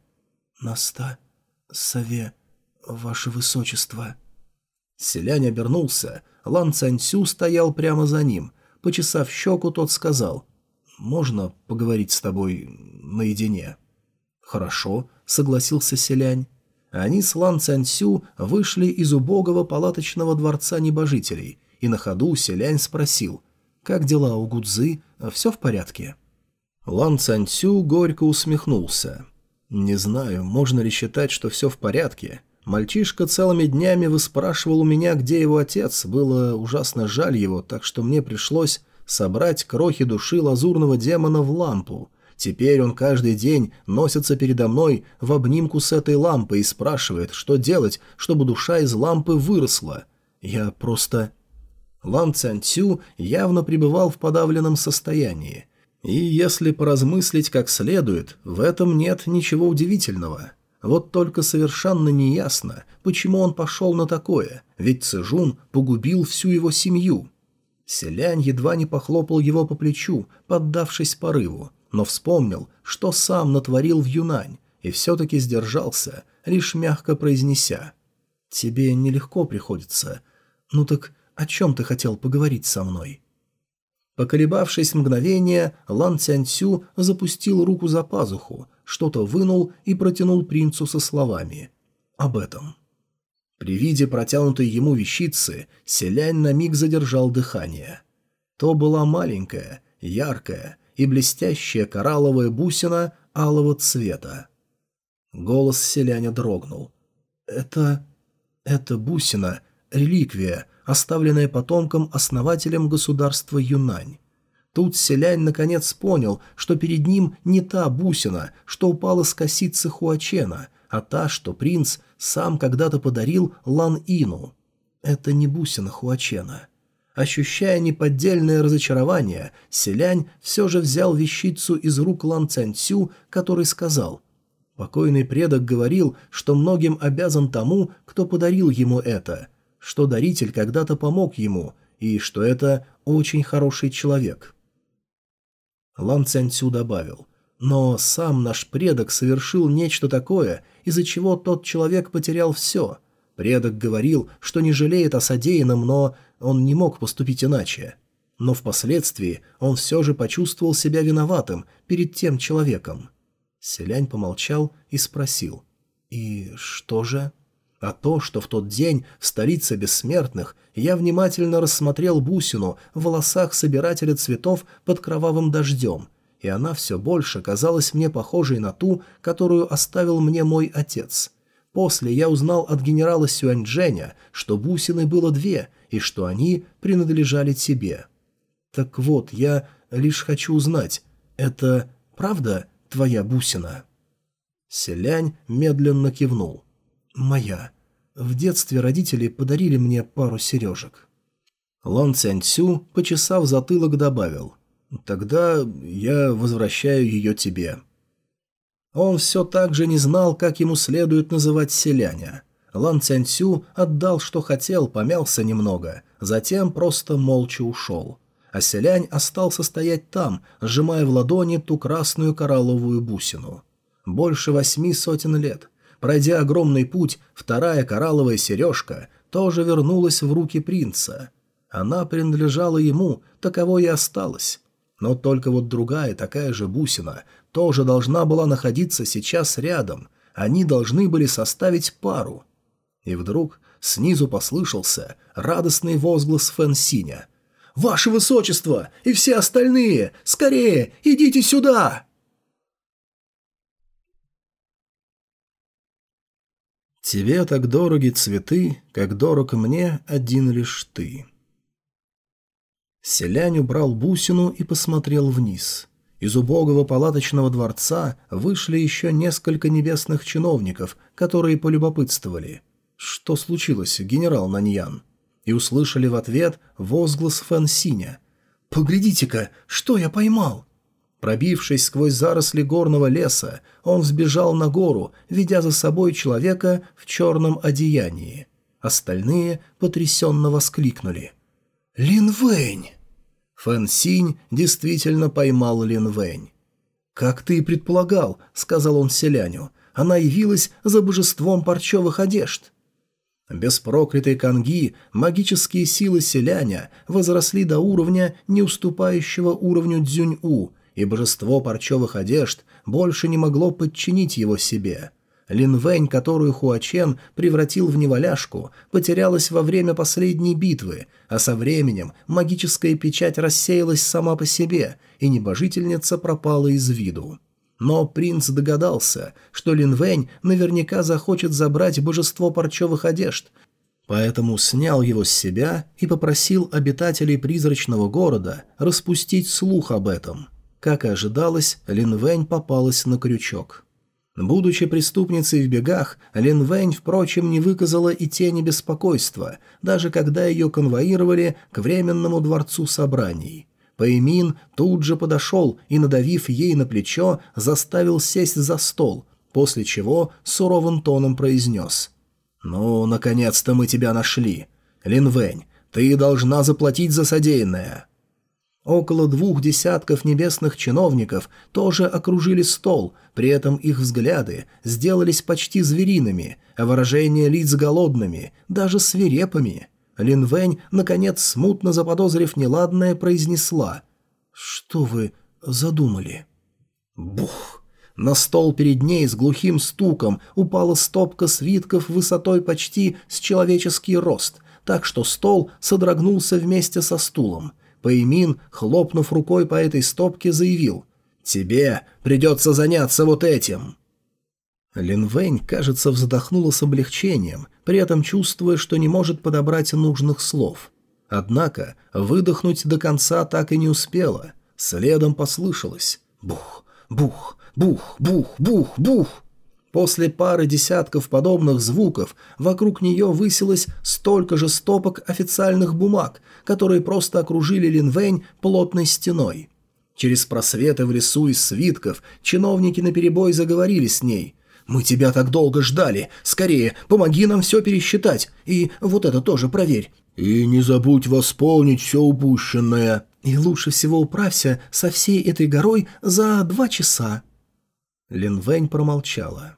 «Наста... Сове... Ваше Высочество...» Селянь обернулся, Лан Цаньсю стоял прямо за ним. Почесав щеку, тот сказал, «Можно поговорить с тобой наедине?» «Хорошо», — согласился Селянь. Они с Лан Цаньсю вышли из убогого палаточного дворца небожителей, и на ходу Селянь спросил, «Как дела у Гудзы? Все в порядке?» Лан Цаньсю горько усмехнулся. «Не знаю, можно ли считать, что все в порядке. Мальчишка целыми днями выспрашивал у меня, где его отец. Было ужасно жаль его, так что мне пришлось собрать крохи души лазурного демона в лампу. Теперь он каждый день носится передо мной в обнимку с этой лампой и спрашивает, что делать, чтобы душа из лампы выросла. Я просто... Лан Цянцю явно пребывал в подавленном состоянии. И если поразмыслить как следует, в этом нет ничего удивительного. Вот только совершенно неясно, почему он пошел на такое, ведь Цежун погубил всю его семью. Селянь едва не похлопал его по плечу, поддавшись порыву, но вспомнил, что сам натворил в Юнань, и все-таки сдержался, лишь мягко произнеся. «Тебе нелегко приходится. Ну так о чем ты хотел поговорить со мной?» Поколебавшись мгновение, Лан Цянцю запустил руку за пазуху, что-то вынул и протянул принцу со словами «Об этом». При виде протянутой ему вещицы Селянь на миг задержал дыхание. То была маленькая, яркая и блестящая коралловая бусина алого цвета. Голос селяня дрогнул. «Это... это бусина, реликвия, оставленная потомком-основателем государства Юнань. Тут селянь наконец понял, что перед ним не та бусина, что упала с косицы Хуачена, а та, что принц сам когда-то подарил Лан Ину. Это не бусина Хуачена. Ощущая неподдельное разочарование, селянь все же взял вещицу из рук Лан Цянцю, который сказал «Покойный предок говорил, что многим обязан тому, кто подарил ему это, что даритель когда-то помог ему, и что это очень хороший человек». Лан Цянцю добавил. «Но сам наш предок совершил нечто такое, из-за чего тот человек потерял все. Предок говорил, что не жалеет о содеянном, но он не мог поступить иначе. Но впоследствии он все же почувствовал себя виноватым перед тем человеком». Селянь помолчал и спросил. «И что же?» А то, что в тот день в столице бессмертных я внимательно рассмотрел бусину в волосах собирателя цветов под кровавым дождем, и она все больше казалась мне похожей на ту, которую оставил мне мой отец. После я узнал от генерала Сюаньчжэня, что бусины было две, и что они принадлежали тебе. Так вот, я лишь хочу узнать, это правда твоя бусина?» Селянь медленно кивнул. «Моя. В детстве родители подарили мне пару сережек». Лан Цяньцю, почесав затылок, добавил. «Тогда я возвращаю ее тебе». Он все так же не знал, как ему следует называть селяня. Лан Цяньцю отдал, что хотел, помялся немного, затем просто молча ушел. А селянь остался стоять там, сжимая в ладони ту красную коралловую бусину. Больше восьми сотен лет – Пройдя огромный путь, вторая коралловая сережка тоже вернулась в руки принца. Она принадлежала ему, таково и осталась. Но только вот другая такая же бусина тоже должна была находиться сейчас рядом. Они должны были составить пару. И вдруг снизу послышался радостный возглас Фэнсиня. «Ваше Высочество! И все остальные! Скорее! Идите сюда!» Тебе так дороги цветы, как дорог мне один лишь ты. Селянь убрал бусину и посмотрел вниз. Из убогого палаточного дворца вышли еще несколько небесных чиновников, которые полюбопытствовали. Что случилось, генерал Наньян? И услышали в ответ возглас Фэн Синя. «Поглядите-ка, что я поймал!» Пробившись сквозь заросли горного леса, он взбежал на гору, ведя за собой человека в черном одеянии. Остальные потрясенно воскликнули. «Лин Вэнь!» Фэн Синь действительно поймал Лин Вэнь. «Как ты и предполагал», — сказал он селяню, — «она явилась за божеством парчевых одежд». Без проклятой канги магические силы селяня возросли до уровня, не уступающего уровню дзюнь-у, и божество парчевых одежд больше не могло подчинить его себе. Линвэнь, которую Хуачен превратил в неваляшку, потерялась во время последней битвы, а со временем магическая печать рассеялась сама по себе, и небожительница пропала из виду. Но принц догадался, что Линвэнь наверняка захочет забрать божество парчевых одежд, поэтому снял его с себя и попросил обитателей призрачного города распустить слух об этом – как и ожидалось, Лин Вэнь попалась на крючок. Будучи преступницей в бегах, Лин Вэнь, впрочем, не выказала и тени беспокойства, даже когда ее конвоировали к временному дворцу собраний. Пэймин тут же подошел и, надавив ей на плечо, заставил сесть за стол, после чего суровым тоном произнес «Ну, наконец-то мы тебя нашли. Лин Вэнь, ты должна заплатить за содеянное». Около двух десятков небесных чиновников тоже окружили стол, при этом их взгляды сделались почти звериными, а выражения лиц голодными, даже свирепыми. Лин Вэнь, наконец, смутно заподозрив неладное, произнесла «Что вы задумали?» Бух! На стол перед ней с глухим стуком упала стопка свитков высотой почти с человеческий рост, так что стол содрогнулся вместе со стулом – Пэймин, хлопнув рукой по этой стопке, заявил «Тебе придется заняться вот этим». Лин Вэнь, кажется, вздохнула с облегчением, при этом чувствуя, что не может подобрать нужных слов. Однако выдохнуть до конца так и не успела. Следом послышалось «бух, бух, бух, бух, бух, бух». После пары десятков подобных звуков вокруг нее высилось столько же стопок официальных бумаг, которые просто окружили Линвэнь плотной стеной. Через просветы в лесу из свитков чиновники наперебой заговорили с ней. «Мы тебя так долго ждали! Скорее, помоги нам все пересчитать! И вот это тоже проверь!» «И не забудь восполнить все упущенное!» «И лучше всего управься со всей этой горой за два часа!» Линвэнь промолчала.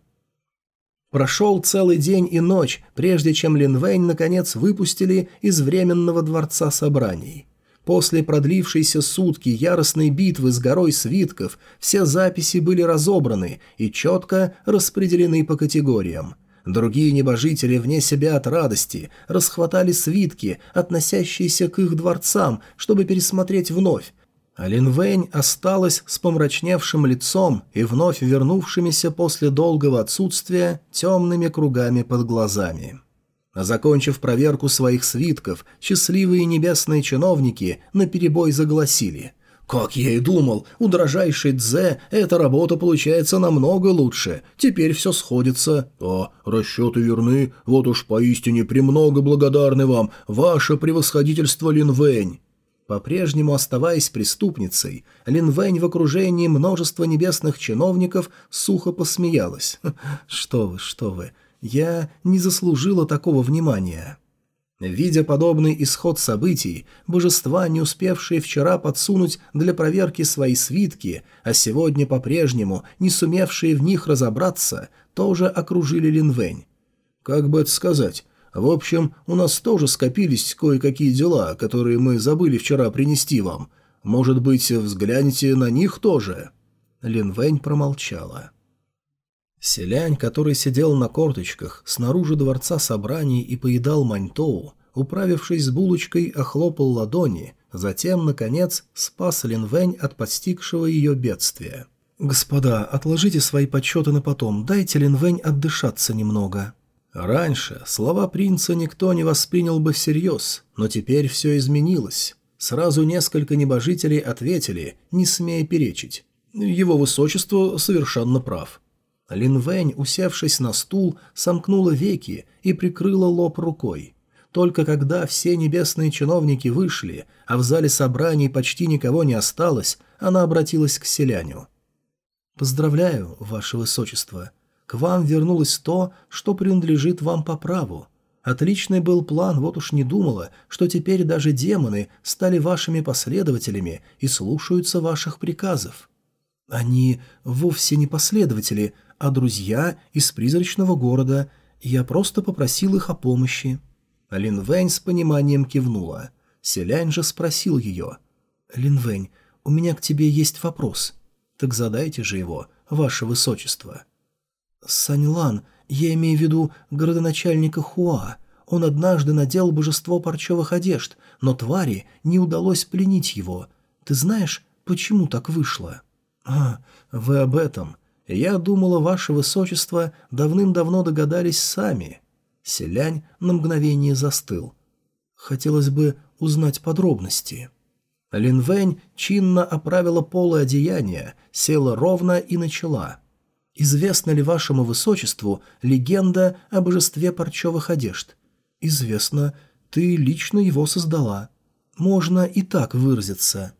Прошел целый день и ночь, прежде чем Линвэнь наконец выпустили из Временного дворца собраний. После продлившейся сутки яростной битвы с горой свитков все записи были разобраны и четко распределены по категориям. Другие небожители вне себя от радости расхватали свитки, относящиеся к их дворцам, чтобы пересмотреть вновь, а Линвэнь осталась с помрачневшим лицом и вновь вернувшимися после долгого отсутствия темными кругами под глазами. Закончив проверку своих свитков, счастливые небесные чиновники наперебой загласили. «Как я и думал, у дрожайшей Дзе эта работа получается намного лучше. Теперь все сходится. О, расчеты верны. Вот уж поистине премного благодарны вам, ваше превосходительство Линвэнь». По-прежнему оставаясь преступницей, Лин Вэнь в окружении множества небесных чиновников сухо посмеялась. «Что вы, что вы, я не заслужила такого внимания». Видя подобный исход событий, божества, не успевшие вчера подсунуть для проверки свои свитки, а сегодня по-прежнему не сумевшие в них разобраться, тоже окружили Линвэнь. Как бы это сказать, в общем, у нас тоже скопились кое-какие дела, которые мы забыли вчера принести вам. Может быть, взгляните на них тоже?» Лин Вэнь промолчала. Селянь, который сидел на корточках снаружи дворца собраний и поедал маньтоу, управившись с булочкой, охлопал ладони, затем, наконец, спас Лин Вэнь от подстигшего ее бедствия. «Господа, отложите свои подсчеты на потом, дайте Лин Вэнь отдышаться немного». Раньше слова принца никто не воспринял бы всерьез, но теперь все изменилось. Сразу несколько небожителей ответили, не смея перечить. Его высочество совершенно прав. Лин Вэнь, усевшись на стул, сомкнула веки и прикрыла лоб рукой. Только когда все небесные чиновники вышли, а в зале собраний почти никого не осталось, она обратилась к селяню. «Поздравляю, ваше высочество. К вам вернулось то, что принадлежит вам по праву. Отличный был план, вот уж не думала, что теперь даже демоны стали вашими последователями и слушаются ваших приказов. Они вовсе не последователи, а друзья из призрачного города. Я просто попросил их о помощи». Лин Вэнь с пониманием кивнула. Селянь же спросил ее. «Лин Вэнь, у меня к тебе есть вопрос. Так задайте же его, ваше высочество». «Саньлан, я имею в виду городоначальника Хуа. Он однажды надел божество парчевых одежд, но твари не удалось пленить его. Ты знаешь, почему так вышло?» «А, вы об этом. Я думала, ваше высочество давным-давно догадались сами». Селянь на мгновение застыл. «Хотелось бы узнать подробности». Линвэнь чинно оправила полы одеяния, села ровно и начала – Известна ли вашему высочеству легенда о божестве парчевых одежд? Известно. Ты лично его создала. Можно и так выразиться.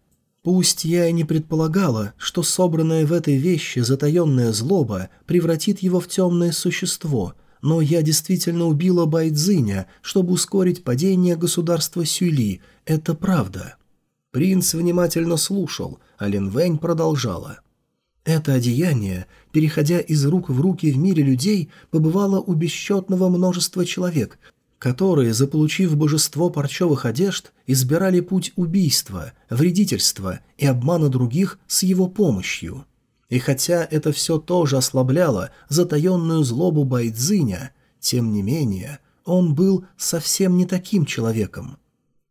Пусть я и не предполагала, что собранная в этой вещи затаенная злоба превратит его в темное существо, но я действительно убила Байдзиня, чтобы ускорить падение государства Сюли. Это правда. Принц внимательно слушал, а Лин Вэнь продолжала. Это одеяние, переходя из рук в руки в мире людей, побывало у бесчетного множества человек, которые, заполучив божество парчевых одежд, избирали путь убийства, вредительства и обмана других с его помощью. И хотя это все тоже ослабляло затаенную злобу Байдзиня, тем не менее он был совсем не таким человеком.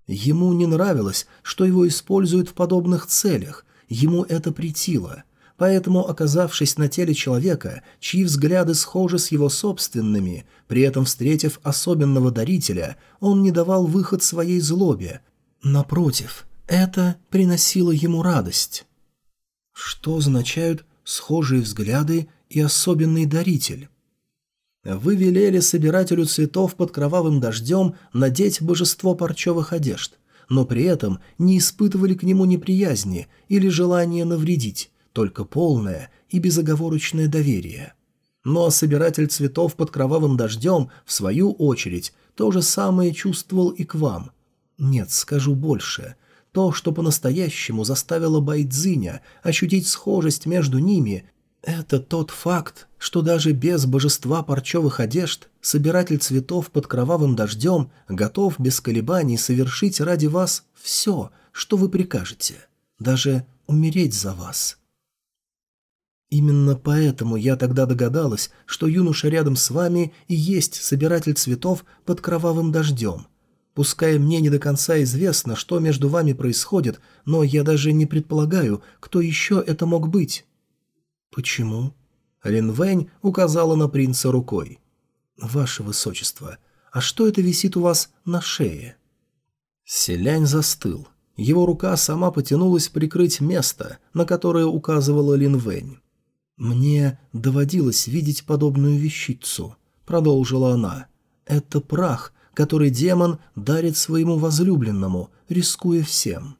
Ему не нравилось, что его используют в подобных целях, ему это притило. Поэтому, оказавшись на теле человека, чьи взгляды схожи с его собственными, при этом встретив особенного дарителя, он не давал выход своей злобе. Напротив, это приносило ему радость. Что означают схожие взгляды и особенный даритель? Вы велели собирателю цветов под кровавым дождем надеть божество парчевых одежд, но при этом не испытывали к нему неприязни или желания навредить, только полное и безоговорочное доверие. Но собиратель цветов под кровавым дождем, в свою очередь, то же самое чувствовал и к вам. Нет, скажу больше. То, что по-настоящему заставило Байдзиня ощутить схожесть между ними, это тот факт, что даже без божества парчевых одежд собиратель цветов под кровавым дождем готов без колебаний совершить ради вас все, что вы прикажете, даже умереть за вас. Именно поэтому я тогда догадалась, что юноша рядом с вами и есть собиратель цветов под кровавым дождем. Пускай мне не до конца известно, что между вами происходит, но я даже не предполагаю, кто еще это мог быть. «Почему?» Лин Вэнь указала на принца рукой. «Ваше высочество, а что это висит у вас на шее?» Селянь застыл. Его рука сама потянулась прикрыть место, на которое указывала Лин Вэнь. «Мне доводилось видеть подобную вещицу», — продолжила она. «Это прах, который демон дарит своему возлюбленному, рискуя всем».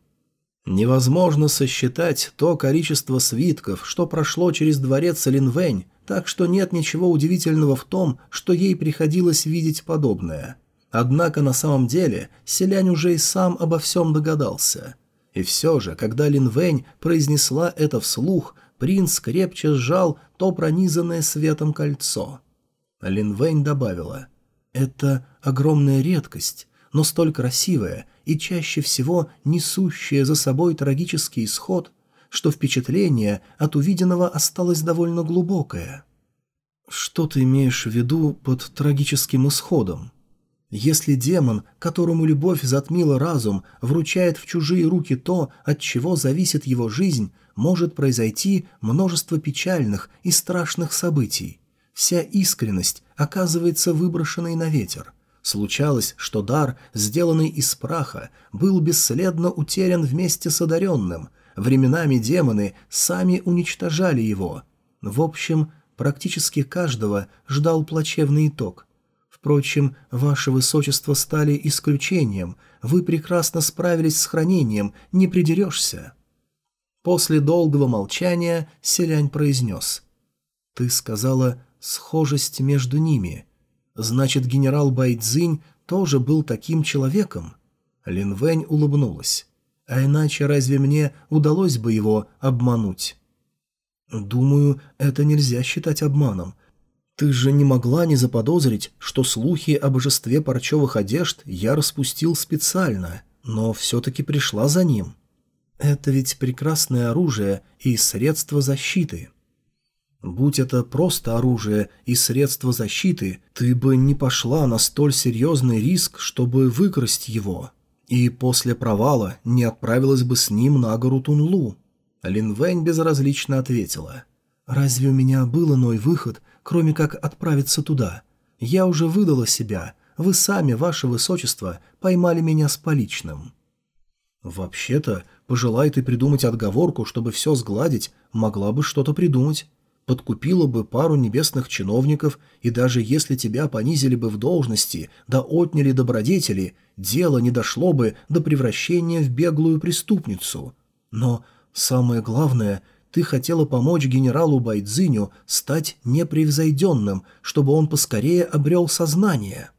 Невозможно сосчитать то количество свитков, что прошло через дворец Линвэнь, так что нет ничего удивительного в том, что ей приходилось видеть подобное. Однако на самом деле селянь уже и сам обо всем догадался. И все же, когда Линвэнь произнесла это вслух, принц крепче сжал то пронизанное светом кольцо. Линвэнь добавила, «Это огромная редкость, но столь красивая и чаще всего несущая за собой трагический исход, что впечатление от увиденного осталось довольно глубокое. Что ты имеешь в виду под трагическим исходом? Если демон, которому любовь затмила разум, вручает в чужие руки то, от чего зависит его жизнь, может произойти множество печальных и страшных событий. Вся искренность оказывается выброшенной на ветер. Случалось, что дар, сделанный из праха, был бесследно утерян вместе с одаренным. Временами демоны сами уничтожали его. В общем, практически каждого ждал плачевный итог. Впрочем, ваше высочество стали исключением. Вы прекрасно справились с хранением, не придерешься. После долгого молчания селянь произнес. «Ты сказала схожесть между ними». Значит, генерал Байцзинь тоже был таким человеком? Лин Вэнь улыбнулась. А иначе разве мне удалось бы его обмануть? Думаю, это нельзя считать обманом. Ты же не могла не заподозрить, что слухи о божестве парчевых одежд я распустил специально, но все-таки пришла за ним. Это ведь прекрасное оружие и средство защиты. Будь это просто оружие и средство защиты, ты бы не пошла на столь серьезный риск, чтобы выкрасть его. И после провала не отправилась бы с ним на гору Тунлу. Лин Вэнь безразлично ответила. «Разве у меня был иной выход, кроме как отправиться туда? Я уже выдала себя. Вы сами, ваше высочество, поймали меня с поличным». «Вообще-то, пожелай ты придумать отговорку, чтобы все сгладить, могла бы что-то придумать подкупила бы пару небесных чиновников, и даже если тебя понизили бы в должности, да отняли добродетели, дело не дошло бы до превращения в беглую преступницу. Но самое главное, ты хотела помочь генералу Байдзиню стать непревзойденным, чтобы он поскорее обрел сознание».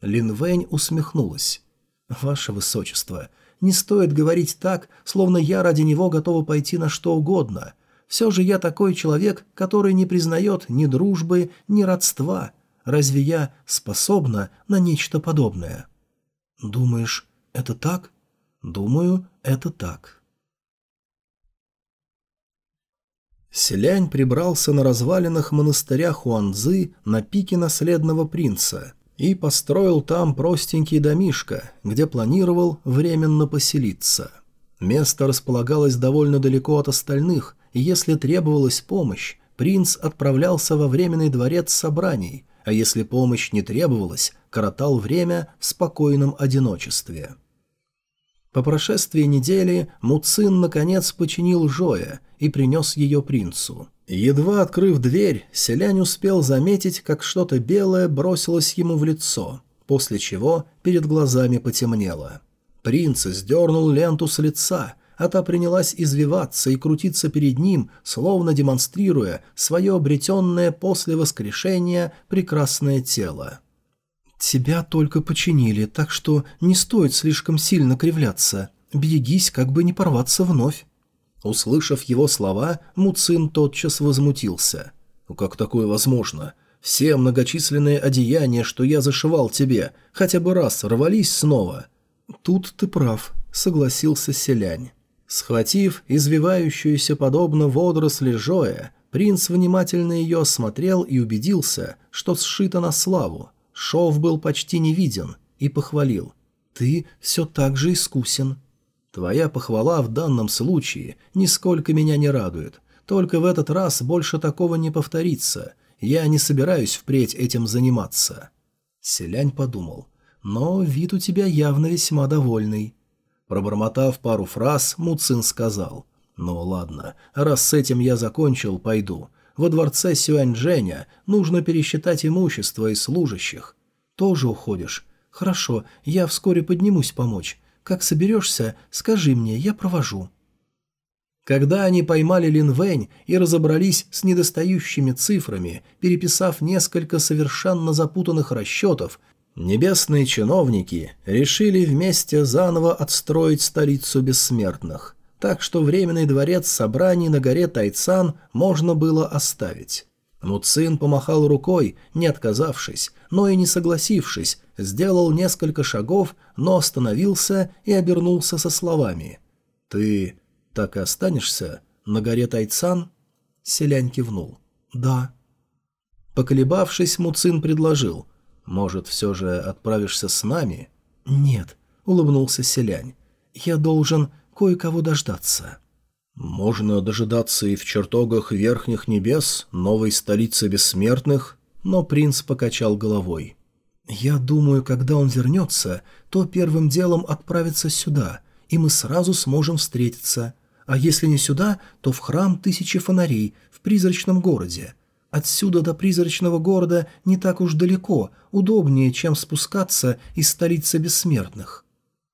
Лин Вэнь усмехнулась. «Ваше Высочество, не стоит говорить так, словно я ради него готова пойти на что угодно». Все же я такой человек, который не признает ни дружбы, ни родства. Разве я способна на нечто подобное? Думаешь, это так? Думаю, это так. Селянь прибрался на развалинах монастыря Хуанзы на пике наследного принца. и построил там простенький домишко, где планировал временно поселиться. Место располагалось довольно далеко от остальных, и если требовалась помощь, принц отправлялся во временный дворец собраний, а если помощь не требовалась, коротал время в спокойном одиночестве. По прошествии недели Муцин наконец починил Жоя и принес ее принцу. Едва открыв дверь, селянь успел заметить, как что-то белое бросилось ему в лицо, после чего перед глазами потемнело. Принц сдернул ленту с лица, а та принялась извиваться и крутиться перед ним, словно демонстрируя свое обретенное после воскрешения прекрасное тело. «Тебя только починили, так что не стоит слишком сильно кривляться. Берегись, как бы не порваться вновь». Услышав его слова, Муцин тотчас возмутился. «Ну «Как такое возможно? Все многочисленные одеяния, что я зашивал тебе, хотя бы раз рвались снова». «Тут ты прав», — согласился селянь. Схватив извивающуюся подобно водоросли Жоя, принц внимательно ее осмотрел и убедился, что сшито на славу. Шов был почти не виден и похвалил. «Ты все так же искусен». «Твоя похвала в данном случае нисколько меня не радует. Только в этот раз больше такого не повторится. Я не собираюсь впредь этим заниматься». Селянь подумал. «Но вид у тебя явно весьма довольный». Пробормотав пару фраз, Муцин сказал. «Ну ладно, раз с этим я закончил, пойду. Во дворце Сюаньчжэня нужно пересчитать имущество и служащих». «Тоже уходишь? Хорошо, я вскоре поднимусь помочь. Как соберешься, скажи мне, я провожу». Когда они поймали Лин Вэнь и разобрались с недостающими цифрами, переписав несколько совершенно запутанных расчетов, Небесные чиновники решили вместе заново отстроить столицу бессмертных, так что временный дворец собраний на горе Тайцан можно было оставить. Муцин помахал рукой, не отказавшись, но и не согласившись, сделал несколько шагов, но остановился и обернулся со словами. «Ты так и останешься на горе Тайцан?» Селянь кивнул. «Да». Поколебавшись, Муцин предложил. Может, все же отправишься с нами?» «Нет», — улыбнулся селянь. «Я должен кое-кого дождаться». «Можно дожидаться и в чертогах верхних небес, новой столицы бессмертных», но принц покачал головой. «Я думаю, когда он вернется, то первым делом отправится сюда, и мы сразу сможем встретиться. А если не сюда, то в храм Тысячи Фонарей в призрачном городе. Отсюда до призрачного города не так уж далеко, удобнее, чем спускаться из столицы бессмертных.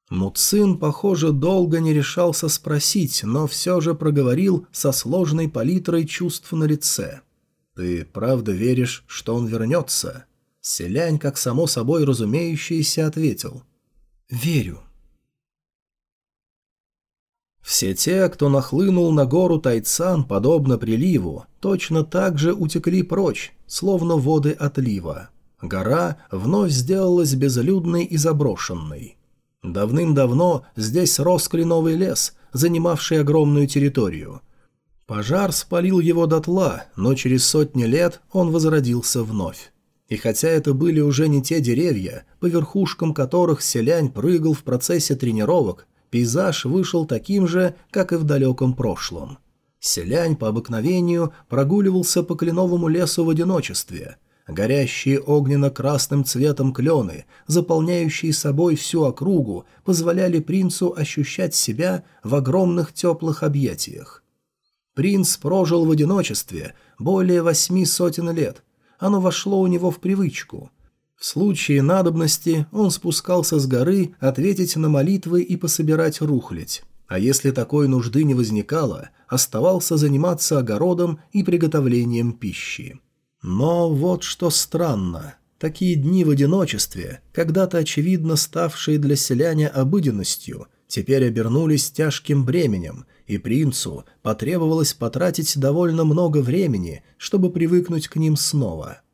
Муцин, похоже, долго не решался спросить, но все же проговорил со сложной палитрой чувств на лице. «Ты правда веришь, что он вернется?» Селянь, как само собой разумеющееся, ответил. «Верю». Все те, кто нахлынул на гору Тайцан, подобно приливу, точно так же утекли прочь, словно воды отлива. Гора вновь сделалась безлюдной и заброшенной. Давным-давно здесь рос кленовый лес, занимавший огромную территорию. Пожар спалил его дотла, но через сотни лет он возродился вновь. И хотя это были уже не те деревья, по верхушкам которых селянь прыгал в процессе тренировок, пейзаж вышел таким же, как и в далеком прошлом. Селянь по обыкновению прогуливался по кленовому лесу в одиночестве. Горящие огненно-красным цветом клены, заполняющие собой всю округу, позволяли принцу ощущать себя в огромных теплых объятиях. Принц прожил в одиночестве более восьми сотен лет. Оно вошло у него в привычку – в случае надобности он спускался с горы ответить на молитвы и пособирать рухлядь. А если такой нужды не возникало, оставался заниматься огородом и приготовлением пищи. Но вот что странно. Такие дни в одиночестве, когда-то очевидно ставшие для селяня обыденностью, теперь обернулись тяжким бременем, и принцу потребовалось потратить довольно много времени, чтобы привыкнуть к ним снова –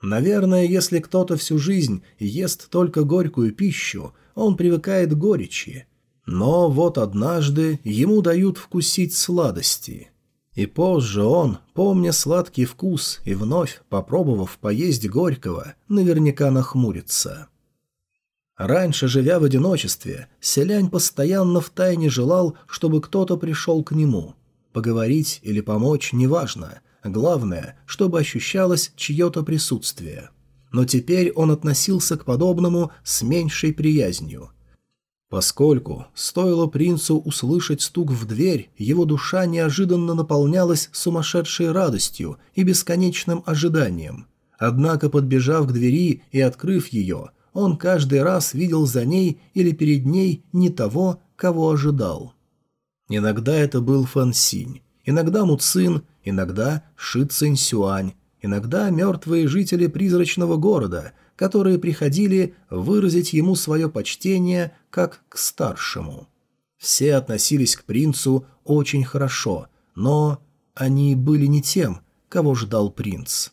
Наверное, если кто-то всю жизнь ест только горькую пищу, он привыкает к горечи. Но вот однажды ему дают вкусить сладости. И позже он, помня сладкий вкус и вновь попробовав поесть горького, наверняка нахмурится. Раньше, живя в одиночестве, селянь постоянно втайне желал, чтобы кто-то пришел к нему. Поговорить или помочь – неважно. Главное, чтобы ощущалось чье-то присутствие. Но теперь он относился к подобному с меньшей приязнью – Поскольку, стоило принцу услышать стук в дверь, его душа неожиданно наполнялась сумасшедшей радостью и бесконечным ожиданием. Однако, подбежав к двери и открыв ее, он каждый раз видел за ней или перед ней не того, кого ожидал. Иногда это был Фан Синь, иногда Муцин, иногда Ши Цинь Сюань, иногда мертвые жители призрачного города – которые приходили выразить ему свое почтение как к старшему. Все относились к принцу очень хорошо, но они были не тем, кого ждал принц.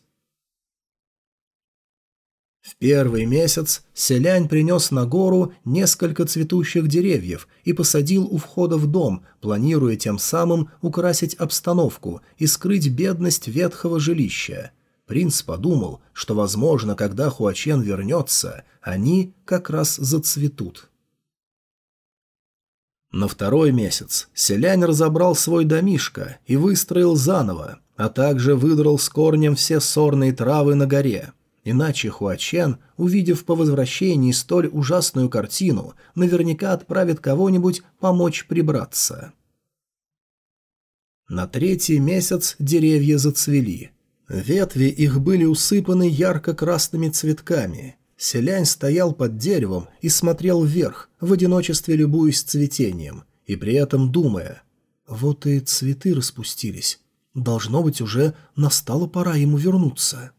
В первый месяц селянь принес на гору несколько цветущих деревьев и посадил у входа в дом, планируя тем самым украсить обстановку и скрыть бедность ветхого жилища. Принц подумал, что, возможно, когда Хуачен вернется, они как раз зацветут. На второй месяц селянь разобрал свой домишко и выстроил заново, а также выдрал с корнем все сорные травы на горе. Иначе Хуачен, увидев по возвращении столь ужасную картину, наверняка отправит кого-нибудь помочь прибраться. На третий месяц деревья зацвели – Ветви их были усыпаны ярко-красными цветками. Селянь стоял под деревом и смотрел вверх, в одиночестве любуясь цветением, и при этом думая, «Вот и цветы распустились. Должно быть, уже настала пора ему вернуться».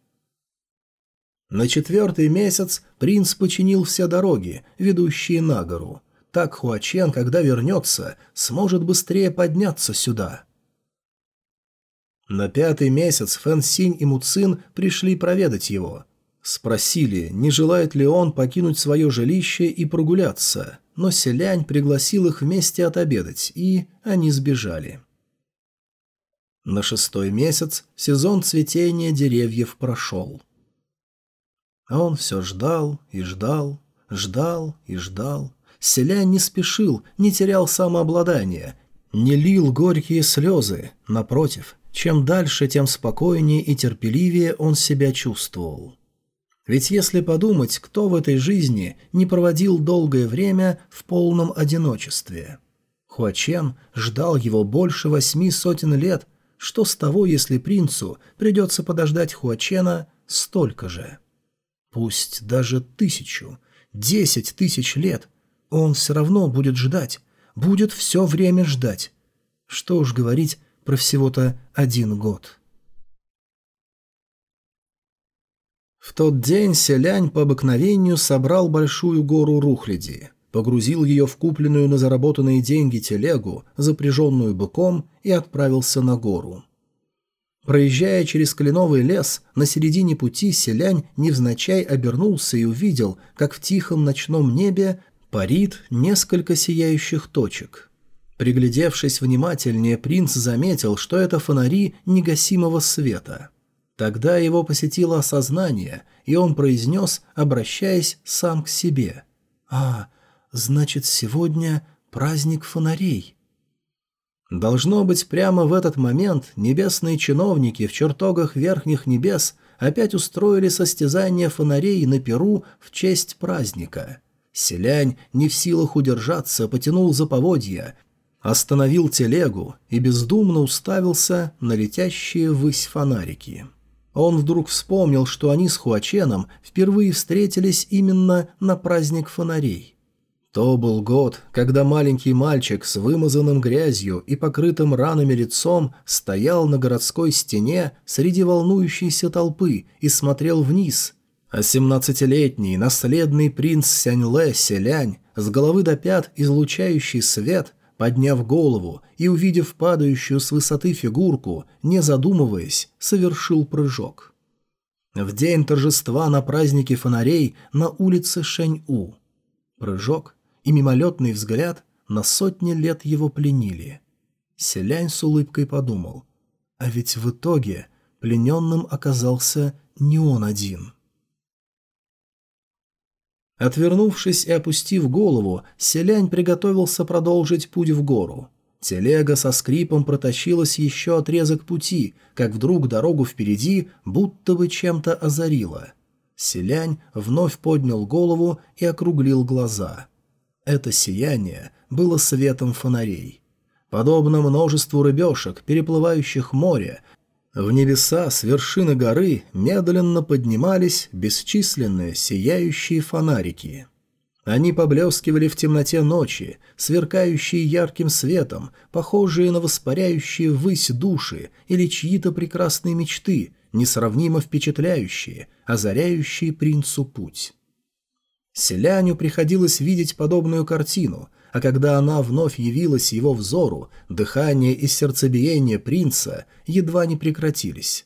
На четвертый месяц принц починил все дороги, ведущие на гору. Так Хуачен, когда вернется, сможет быстрее подняться сюда. На пятый месяц Фэн Синь и Муцин пришли проведать его. Спросили, не желает ли он покинуть свое жилище и прогуляться, но селянь пригласил их вместе отобедать, и они сбежали. На шестой месяц сезон цветения деревьев прошел. А он все ждал и ждал, ждал и ждал. Селянь не спешил, не терял самообладания, не лил горькие слезы, напротив, чем дальше, тем спокойнее и терпеливее он себя чувствовал. Ведь если подумать, кто в этой жизни не проводил долгое время в полном одиночестве? Хуачен ждал его больше восьми сотен лет, что с того, если принцу придется подождать Хуачена столько же? Пусть даже тысячу, десять тысяч лет, он все равно будет ждать, будет все время ждать. Что уж говорить про всего-то один год. В тот день селянь по обыкновению собрал большую гору рухляди, погрузил ее в купленную на заработанные деньги телегу, запряженную быком, и отправился на гору. Проезжая через кленовый лес, на середине пути селянь невзначай обернулся и увидел, как в тихом ночном небе парит несколько сияющих точек – Приглядевшись внимательнее, принц заметил, что это фонари негасимого света. Тогда его посетило осознание, и он произнес, обращаясь сам к себе. «А, значит, сегодня праздник фонарей». Должно быть, прямо в этот момент небесные чиновники в чертогах верхних небес опять устроили состязание фонарей на Перу в честь праздника. Селянь, не в силах удержаться, потянул за поводья, остановил телегу и бездумно уставился на летящие ввысь фонарики. Он вдруг вспомнил, что они с Хуаченом впервые встретились именно на праздник фонарей. То был год, когда маленький мальчик с вымазанным грязью и покрытым ранами лицом стоял на городской стене среди волнующейся толпы и смотрел вниз, а семнадцатилетний наследный принц Сяньле Селянь с головы до пят излучающий свет Подняв голову и увидев падающую с высоты фигурку, не задумываясь, совершил прыжок. В день торжества на празднике фонарей на улице Шэнь-У. Прыжок и мимолетный взгляд на сотни лет его пленили. Селянь с улыбкой подумал. А ведь в итоге плененным оказался не он один. Отвернувшись и опустив голову, селянь приготовился продолжить путь в гору. Телега со скрипом протащилась еще отрезок пути, как вдруг дорогу впереди будто бы чем-то озарило. Селянь вновь поднял голову и округлил глаза. Это сияние было светом фонарей. Подобно множеству рыбешек, переплывающих море, в небеса с вершины горы медленно поднимались бесчисленные сияющие фонарики. Они поблескивали в темноте ночи, сверкающие ярким светом, похожие на воспаряющие ввысь души или чьи-то прекрасные мечты, несравнимо впечатляющие, озаряющие принцу путь. Селяню приходилось видеть подобную картину, а когда она вновь явилась его взору, дыхание и сердцебиение принца едва не прекратились.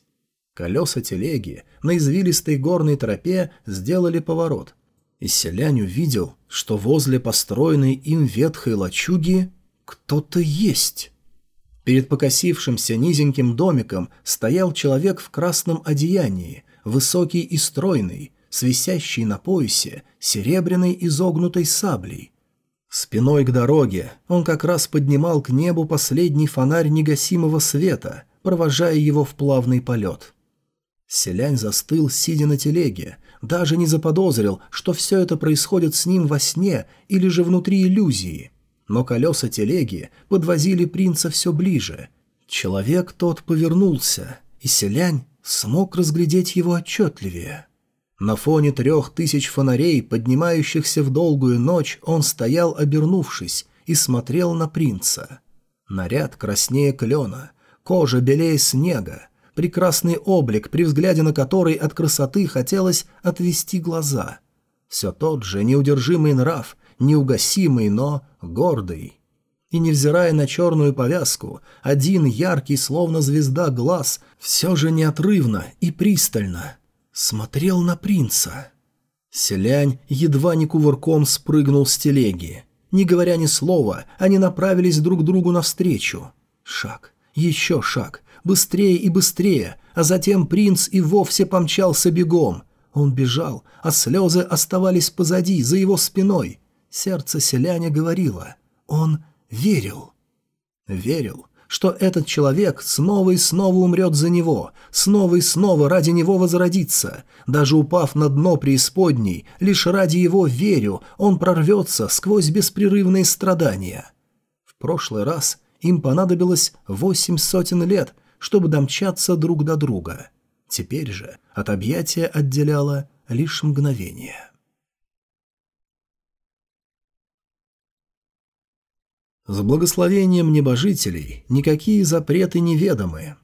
Колеса телеги на извилистой горной тропе сделали поворот, и селянь увидел, что возле построенной им ветхой лачуги кто-то есть. Перед покосившимся низеньким домиком стоял человек в красном одеянии, высокий и стройный, с на поясе серебряной изогнутой саблей. Спиной к дороге он как раз поднимал к небу последний фонарь негасимого света, провожая его в плавный полет. Селянь застыл, сидя на телеге, даже не заподозрил, что все это происходит с ним во сне или же внутри иллюзии. Но колеса телеги подвозили принца все ближе. Человек тот повернулся, и селянь смог разглядеть его отчетливее. На фоне трех тысяч фонарей, поднимающихся в долгую ночь, он стоял, обернувшись, и смотрел на принца. Наряд краснее клена, кожа белее снега, прекрасный облик, при взгляде на который от красоты хотелось отвести глаза. Все тот же неудержимый нрав, неугасимый, но гордый. И невзирая на черную повязку, один яркий, словно звезда, глаз все же неотрывно и пристально смотрел на принца. Селянь едва не кувырком спрыгнул с телеги. Не говоря ни слова, они направились друг другу навстречу. Шаг, еще шаг, быстрее и быстрее, а затем принц и вовсе помчался бегом. Он бежал, а слезы оставались позади, за его спиной. Сердце селяня говорило. Он верил. Верил, что этот человек снова и снова умрет за него, снова и снова ради него возродится. Даже упав на дно преисподней, лишь ради его верю, он прорвется сквозь беспрерывные страдания. В прошлый раз им понадобилось восемь сотен лет, чтобы домчаться друг до друга. Теперь же от объятия отделяло лишь мгновение. С благословением небожителей никакие запреты неведомы.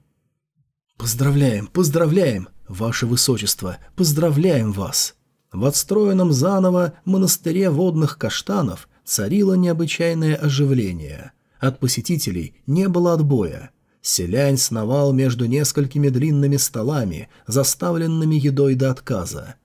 «Поздравляем, поздравляем, ваше высочество, поздравляем вас!» В отстроенном заново монастыре водных каштанов царило необычайное оживление. От посетителей не было отбоя. Селянь сновал между несколькими длинными столами, заставленными едой до отказа.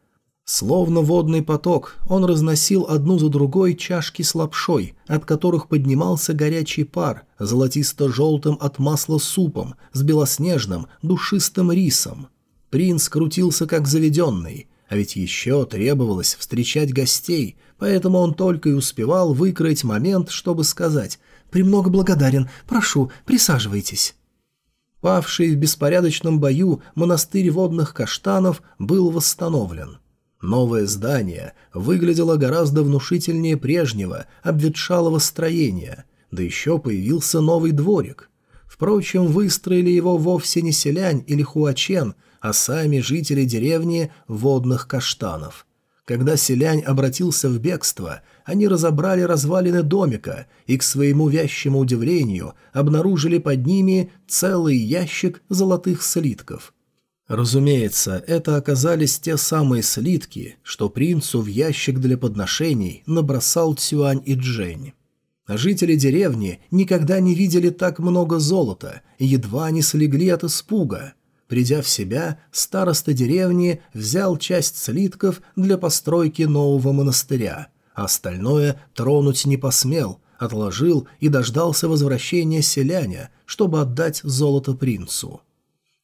Словно водный поток, он разносил одну за другой чашки с лапшой, от которых поднимался горячий пар, золотисто-желтым от масла супом, с белоснежным, душистым рисом. Принц крутился как заведенный, а ведь еще требовалось встречать гостей, поэтому он только и успевал выкроить момент, чтобы сказать «Премного благодарен, прошу, присаживайтесь». Павший в беспорядочном бою монастырь водных каштанов был восстановлен – Новое здание выглядело гораздо внушительнее прежнего, обветшалого строения, да еще появился новый дворик. Впрочем, выстроили его вовсе не селянь или хуачен, а сами жители деревни водных каштанов. Когда селянь обратился в бегство, они разобрали развалины домика и, к своему вящему удивлению, обнаружили под ними целый ящик золотых слитков – Разумеется, это оказались те самые слитки, что принцу в ящик для подношений набросал Цюань и Джень. Жители деревни никогда не видели так много золота и едва не слегли от испуга. Придя в себя, староста деревни взял часть слитков для постройки нового монастыря, а остальное тронуть не посмел, отложил и дождался возвращения селяня, чтобы отдать золото принцу.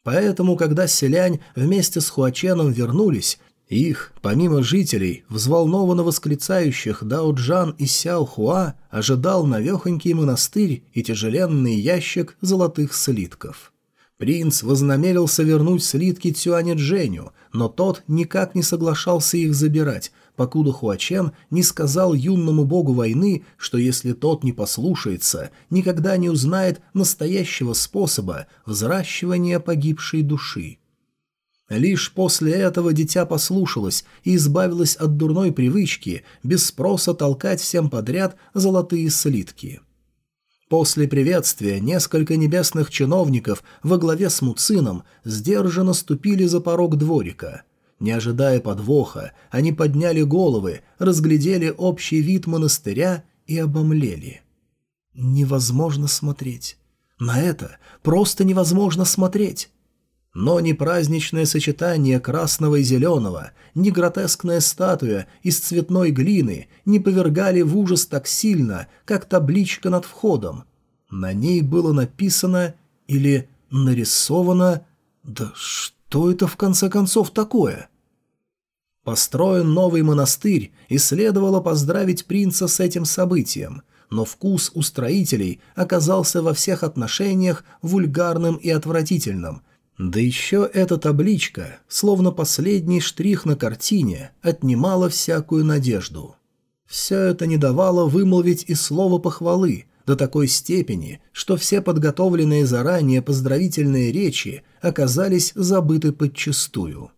Поэтому, когда селянь вместе с Хуаченом вернулись, их, помимо жителей, взволнованно восклицающих Даоджан и Сяо Хуа, ожидал навехонький монастырь и тяжеленный ящик золотых слитков. Принц вознамерился вернуть слитки Цюаня Дженю, но тот никак не соглашался их забирать, покуда Хуачен не сказал юному богу войны, что если тот не послушается, никогда не узнает настоящего способа взращивания погибшей души. Лишь после этого дитя послушалось и избавилось от дурной привычки без спроса толкать всем подряд золотые слитки. После приветствия несколько небесных чиновников во главе с Муцином сдержанно ступили за порог дворика. Не ожидая подвоха, они подняли головы, разглядели общий вид монастыря и обомлели. Невозможно смотреть. На это просто невозможно смотреть. Но ни праздничное сочетание красного и зеленого, ни гротескная статуя из цветной глины не повергали в ужас так сильно, как табличка над входом. На ней было написано или нарисовано... Да что это в конце концов такое? Построен новый монастырь, и следовало поздравить принца с этим событием, но вкус у строителей оказался во всех отношениях вульгарным и отвратительным – да еще эта табличка, словно последний штрих на картине, отнимала всякую надежду. Все это не давало вымолвить и слова похвалы, до такой степени, что все подготовленные заранее поздравительные речи оказались забыты подчистую.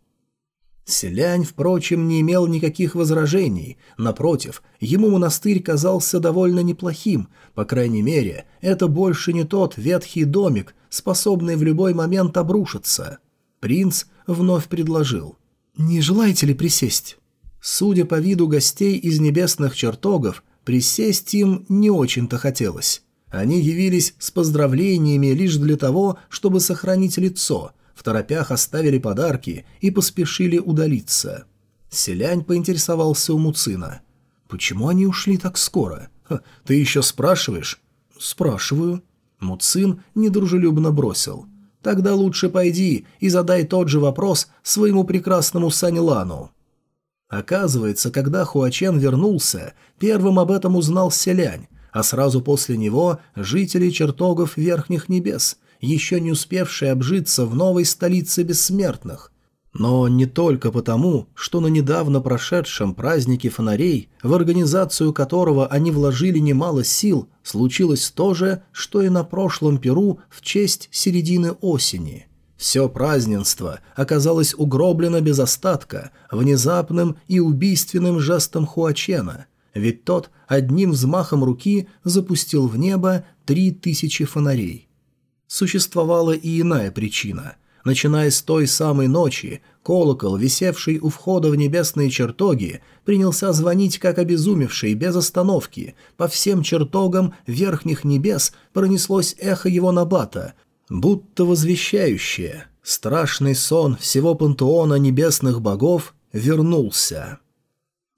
Селянь, впрочем, не имел никаких возражений. Напротив, ему монастырь казался довольно неплохим. По крайней мере, это больше не тот ветхий домик, способный в любой момент обрушиться. Принц вновь предложил. «Не желаете ли присесть?» Судя по виду гостей из небесных чертогов, присесть им не очень-то хотелось. Они явились с поздравлениями лишь для того, чтобы сохранить лицо – в торопях оставили подарки и поспешили удалиться. Селянь поинтересовался у Муцина. «Почему они ушли так скоро? Ха, ты еще спрашиваешь?» «Спрашиваю». Муцин недружелюбно бросил. «Тогда лучше пойди и задай тот же вопрос своему прекрасному Санилану». Оказывается, когда Хуачен вернулся, первым об этом узнал Селянь, а сразу после него жители чертогов Верхних Небес, еще не успевшие обжиться в новой столице бессмертных. Но не только потому, что на недавно прошедшем празднике фонарей, в организацию которого они вложили немало сил, случилось то же, что и на прошлом Перу в честь середины осени. Все праздненство оказалось угроблено без остатка, внезапным и убийственным жестом Хуачена, ведь тот одним взмахом руки запустил в небо три тысячи фонарей. Существовала и иная причина. Начиная с той самой ночи, колокол, висевший у входа в небесные чертоги, принялся звонить как обезумевший, без остановки. По всем чертогам верхних небес пронеслось эхо его набата, будто возвещающее. Страшный сон всего пантеона небесных богов вернулся.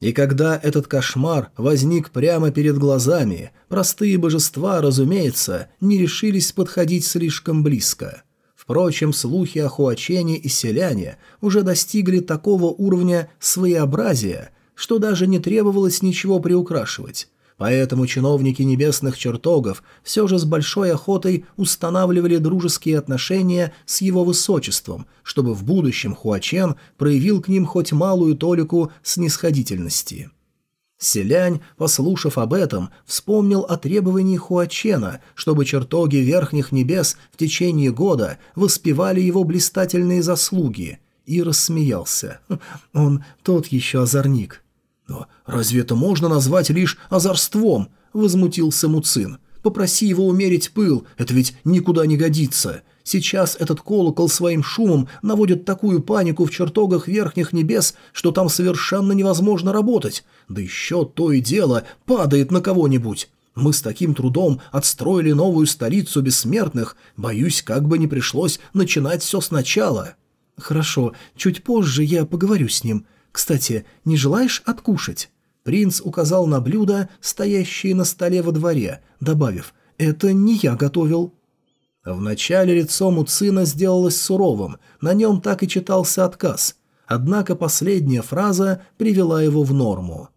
И когда этот кошмар возник прямо перед глазами, простые божества, разумеется, не решились подходить слишком близко. Впрочем, слухи о Хуачене и селяне уже достигли такого уровня своеобразия, что даже не требовалось ничего приукрашивать. Поэтому чиновники небесных чертогов все же с большой охотой устанавливали дружеские отношения с его высочеством, чтобы в будущем Хуачен проявил к ним хоть малую толику снисходительности. Селянь, послушав об этом, вспомнил о требовании Хуачена, чтобы чертоги верхних небес в течение года воспевали его блистательные заслуги, и рассмеялся. Он тот еще озорник. «Но разве это можно назвать лишь озорством?» – возмутился Муцин. «Попроси его умерить пыл, это ведь никуда не годится. Сейчас этот колокол своим шумом наводит такую панику в чертогах верхних небес, что там совершенно невозможно работать. Да еще то и дело падает на кого-нибудь. Мы с таким трудом отстроили новую столицу бессмертных, боюсь, как бы не пришлось начинать все сначала». «Хорошо, чуть позже я поговорю с ним. Кстати, не желаешь откушать?» Принц указал на блюда, стоящие на столе во дворе, добавив «Это не я готовил». Вначале лицо Муцина сделалось суровым, на нем так и читался отказ. Однако последняя фраза привела его в норму.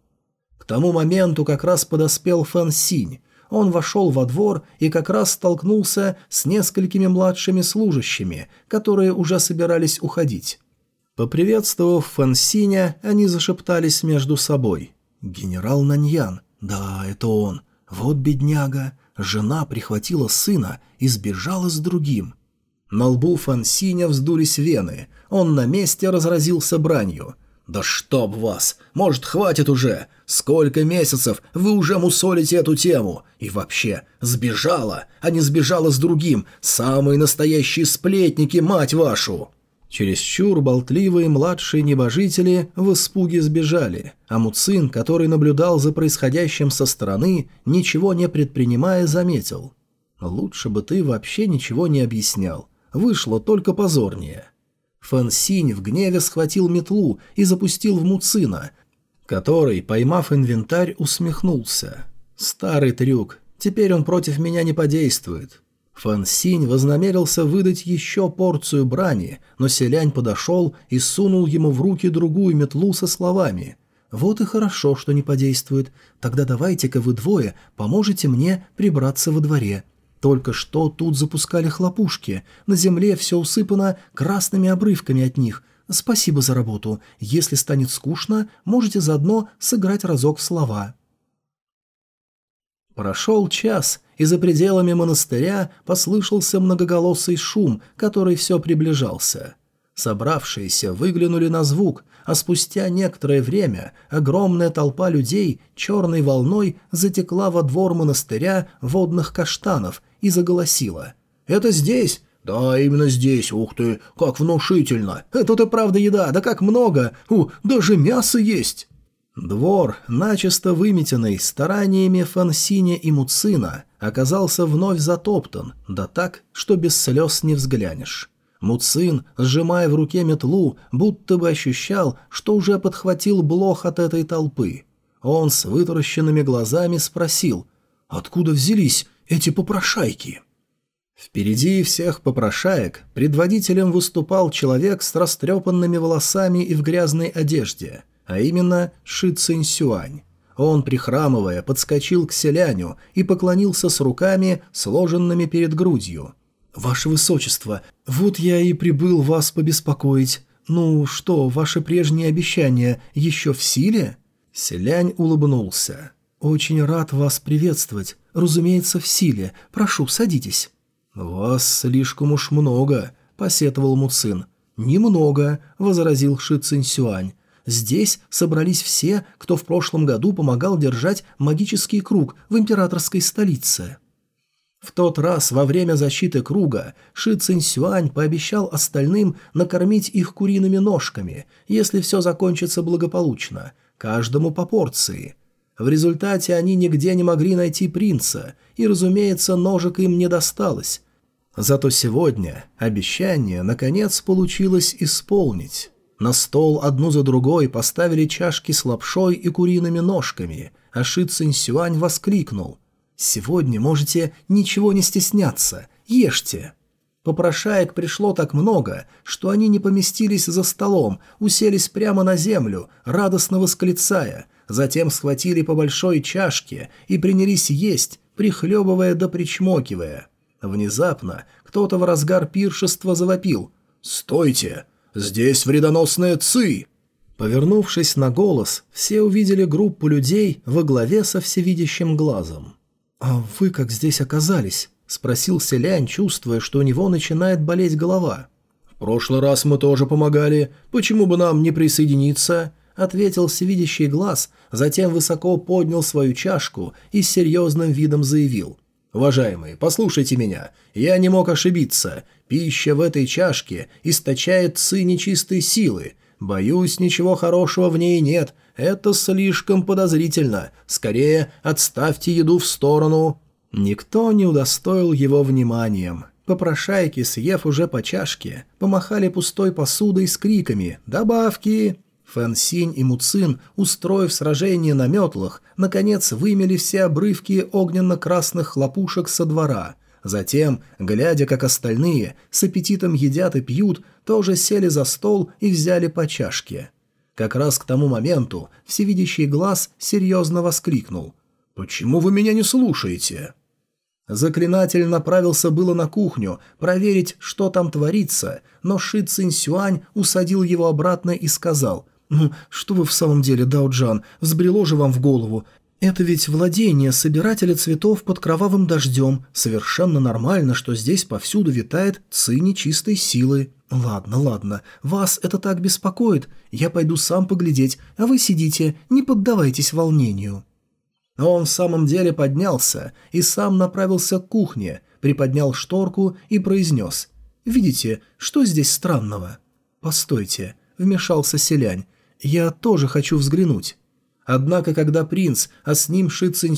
К тому моменту как раз подоспел Фэн Синь. Он вошел во двор и как раз столкнулся с несколькими младшими служащими, которые уже собирались уходить. Поприветствовав Фэн Синя, они зашептались между собой. «Генерал Наньян, да, это он. Вот бедняга. Жена прихватила сына и сбежала с другим. На лбу Фансиня вздулись вены. Он на месте разразился бранью. «Да чтоб вас! Может, хватит уже? Сколько месяцев вы уже мусолите эту тему? И вообще, сбежала, а не сбежала с другим. Самые настоящие сплетники, мать вашу!» Чересчур болтливые младшие небожители в испуге сбежали, а Муцин, который наблюдал за происходящим со стороны, ничего не предпринимая, заметил. «Лучше бы ты вообще ничего не объяснял. Вышло только позорнее». Фэн Синь в гневе схватил метлу и запустил в Муцина, который, поймав инвентарь, усмехнулся. «Старый трюк. Теперь он против меня не подействует. Фан Синь вознамерился выдать еще порцию брани, но селянь подошел и сунул ему в руки другую метлу со словами «Вот и хорошо, что не подействует. Тогда давайте-ка вы двое поможете мне прибраться во дворе. Только что тут запускали хлопушки, на земле все усыпано красными обрывками от них. Спасибо за работу. Если станет скучно, можете заодно сыграть разок в слова». Прошел час, и за пределами монастыря послышался многоголосый шум, который все приближался. Собравшиеся выглянули на звук, а спустя некоторое время огромная толпа людей черной волной затекла во двор монастыря водных каштанов и заголосила. «Это здесь! «Да, именно здесь, ух ты, как внушительно! Это и правда еда, да как много! У, даже мясо есть!» Двор, начисто выметенный стараниями Фансиня и Муцина, оказался вновь затоптан, да так, что без слез не взглянешь. Муцин, сжимая в руке метлу, будто бы ощущал, что уже подхватил блох от этой толпы. Он с вытаращенными глазами спросил, «Откуда взялись эти попрошайки?» Впереди всех попрошаек предводителем выступал человек с растрепанными волосами и в грязной одежде – а именно Ши Цинь Он, прихрамывая, подскочил к селяню и поклонился с руками, сложенными перед грудью. «Ваше Высочество, вот я и прибыл вас побеспокоить. Ну что, ваше прежнее обещание еще в силе?» Селянь улыбнулся. «Очень рад вас приветствовать. Разумеется, в силе. Прошу, садитесь». «Вас слишком уж много», — посетовал Муцин. «Немного», — возразил Ши Цинсюань. Здесь собрались все, кто в прошлом году помогал держать магический круг в императорской столице. В тот раз во время защиты круга Ши Цинсюань пообещал остальным накормить их куриными ножками, если все закончится благополучно, каждому по порции. В результате они нигде не могли найти принца, и, разумеется, ножек им не досталось. Зато сегодня обещание, наконец, получилось исполнить. На стол одну за другой поставили чашки с лапшой и куриными ножками, а Ши Цинсюань воскликнул. «Сегодня можете ничего не стесняться, ешьте!» Попрошаек пришло так много, что они не поместились за столом, уселись прямо на землю, радостно восклицая, затем схватили по большой чашке и принялись есть, прихлебывая да причмокивая. Внезапно кто-то в разгар пиршества завопил «Стойте! Здесь вредоносная ци!» Повернувшись на голос, все увидели группу людей во главе со всевидящим глазом. «А вы как здесь оказались?» – спросил Селянь, чувствуя, что у него начинает болеть голова. «В прошлый раз мы тоже помогали. Почему бы нам не присоединиться?» – ответил всевидящий глаз, затем высоко поднял свою чашку и с серьезным видом заявил. «Уважаемые, послушайте меня. Я не мог ошибиться. Пища в этой чашке источает ци нечистой силы. Боюсь, ничего хорошего в ней нет. Это слишком подозрительно. Скорее, отставьте еду в сторону». Никто не удостоил его вниманием. Попрошайки, съев уже по чашке, помахали пустой посудой с криками «Добавки!». Фэн Синь и Муцин, устроив сражение на метлах, наконец вымели все обрывки огненно-красных хлопушек со двора – Затем, глядя, как остальные с аппетитом едят и пьют, тоже сели за стол и взяли по чашке. Как раз к тому моменту всевидящий глаз серьезно воскликнул. «Почему вы меня не слушаете?» Заклинатель направился было на кухню, проверить, что там творится, но Ши Цинь усадил его обратно и сказал, «Ну, что вы в самом деле, Даоджан, взбрело же вам в голову. Это ведь владение собирателя цветов под кровавым дождем. Совершенно нормально, что здесь повсюду витает ци нечистой силы. Ладно, ладно, вас это так беспокоит. Я пойду сам поглядеть, а вы сидите, не поддавайтесь волнению». Он в самом деле поднялся и сам направился к кухне, приподнял шторку и произнес. «Видите, что здесь странного?» «Постойте», — вмешался селянь. «Я тоже хочу взглянуть». Однако, когда принц, а с ним Ши Цинь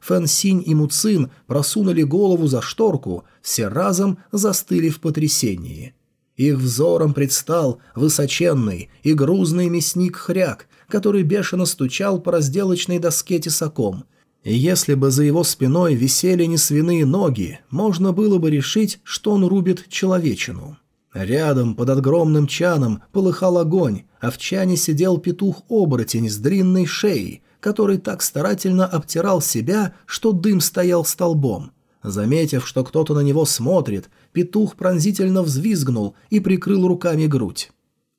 Фэн Синь и Муцин просунули голову за шторку, все разом застыли в потрясении. Их взором предстал высоченный и грузный мясник Хряк, который бешено стучал по разделочной доске тесаком. И если бы за его спиной висели не свиные ноги, можно было бы решить, что он рубит человечину. Рядом, под огромным чаном, полыхал огонь, а в чане сидел петух-оборотень с длинной шеей, который так старательно обтирал себя, что дым стоял столбом. Заметив, что кто-то на него смотрит, петух пронзительно взвизгнул и прикрыл руками грудь.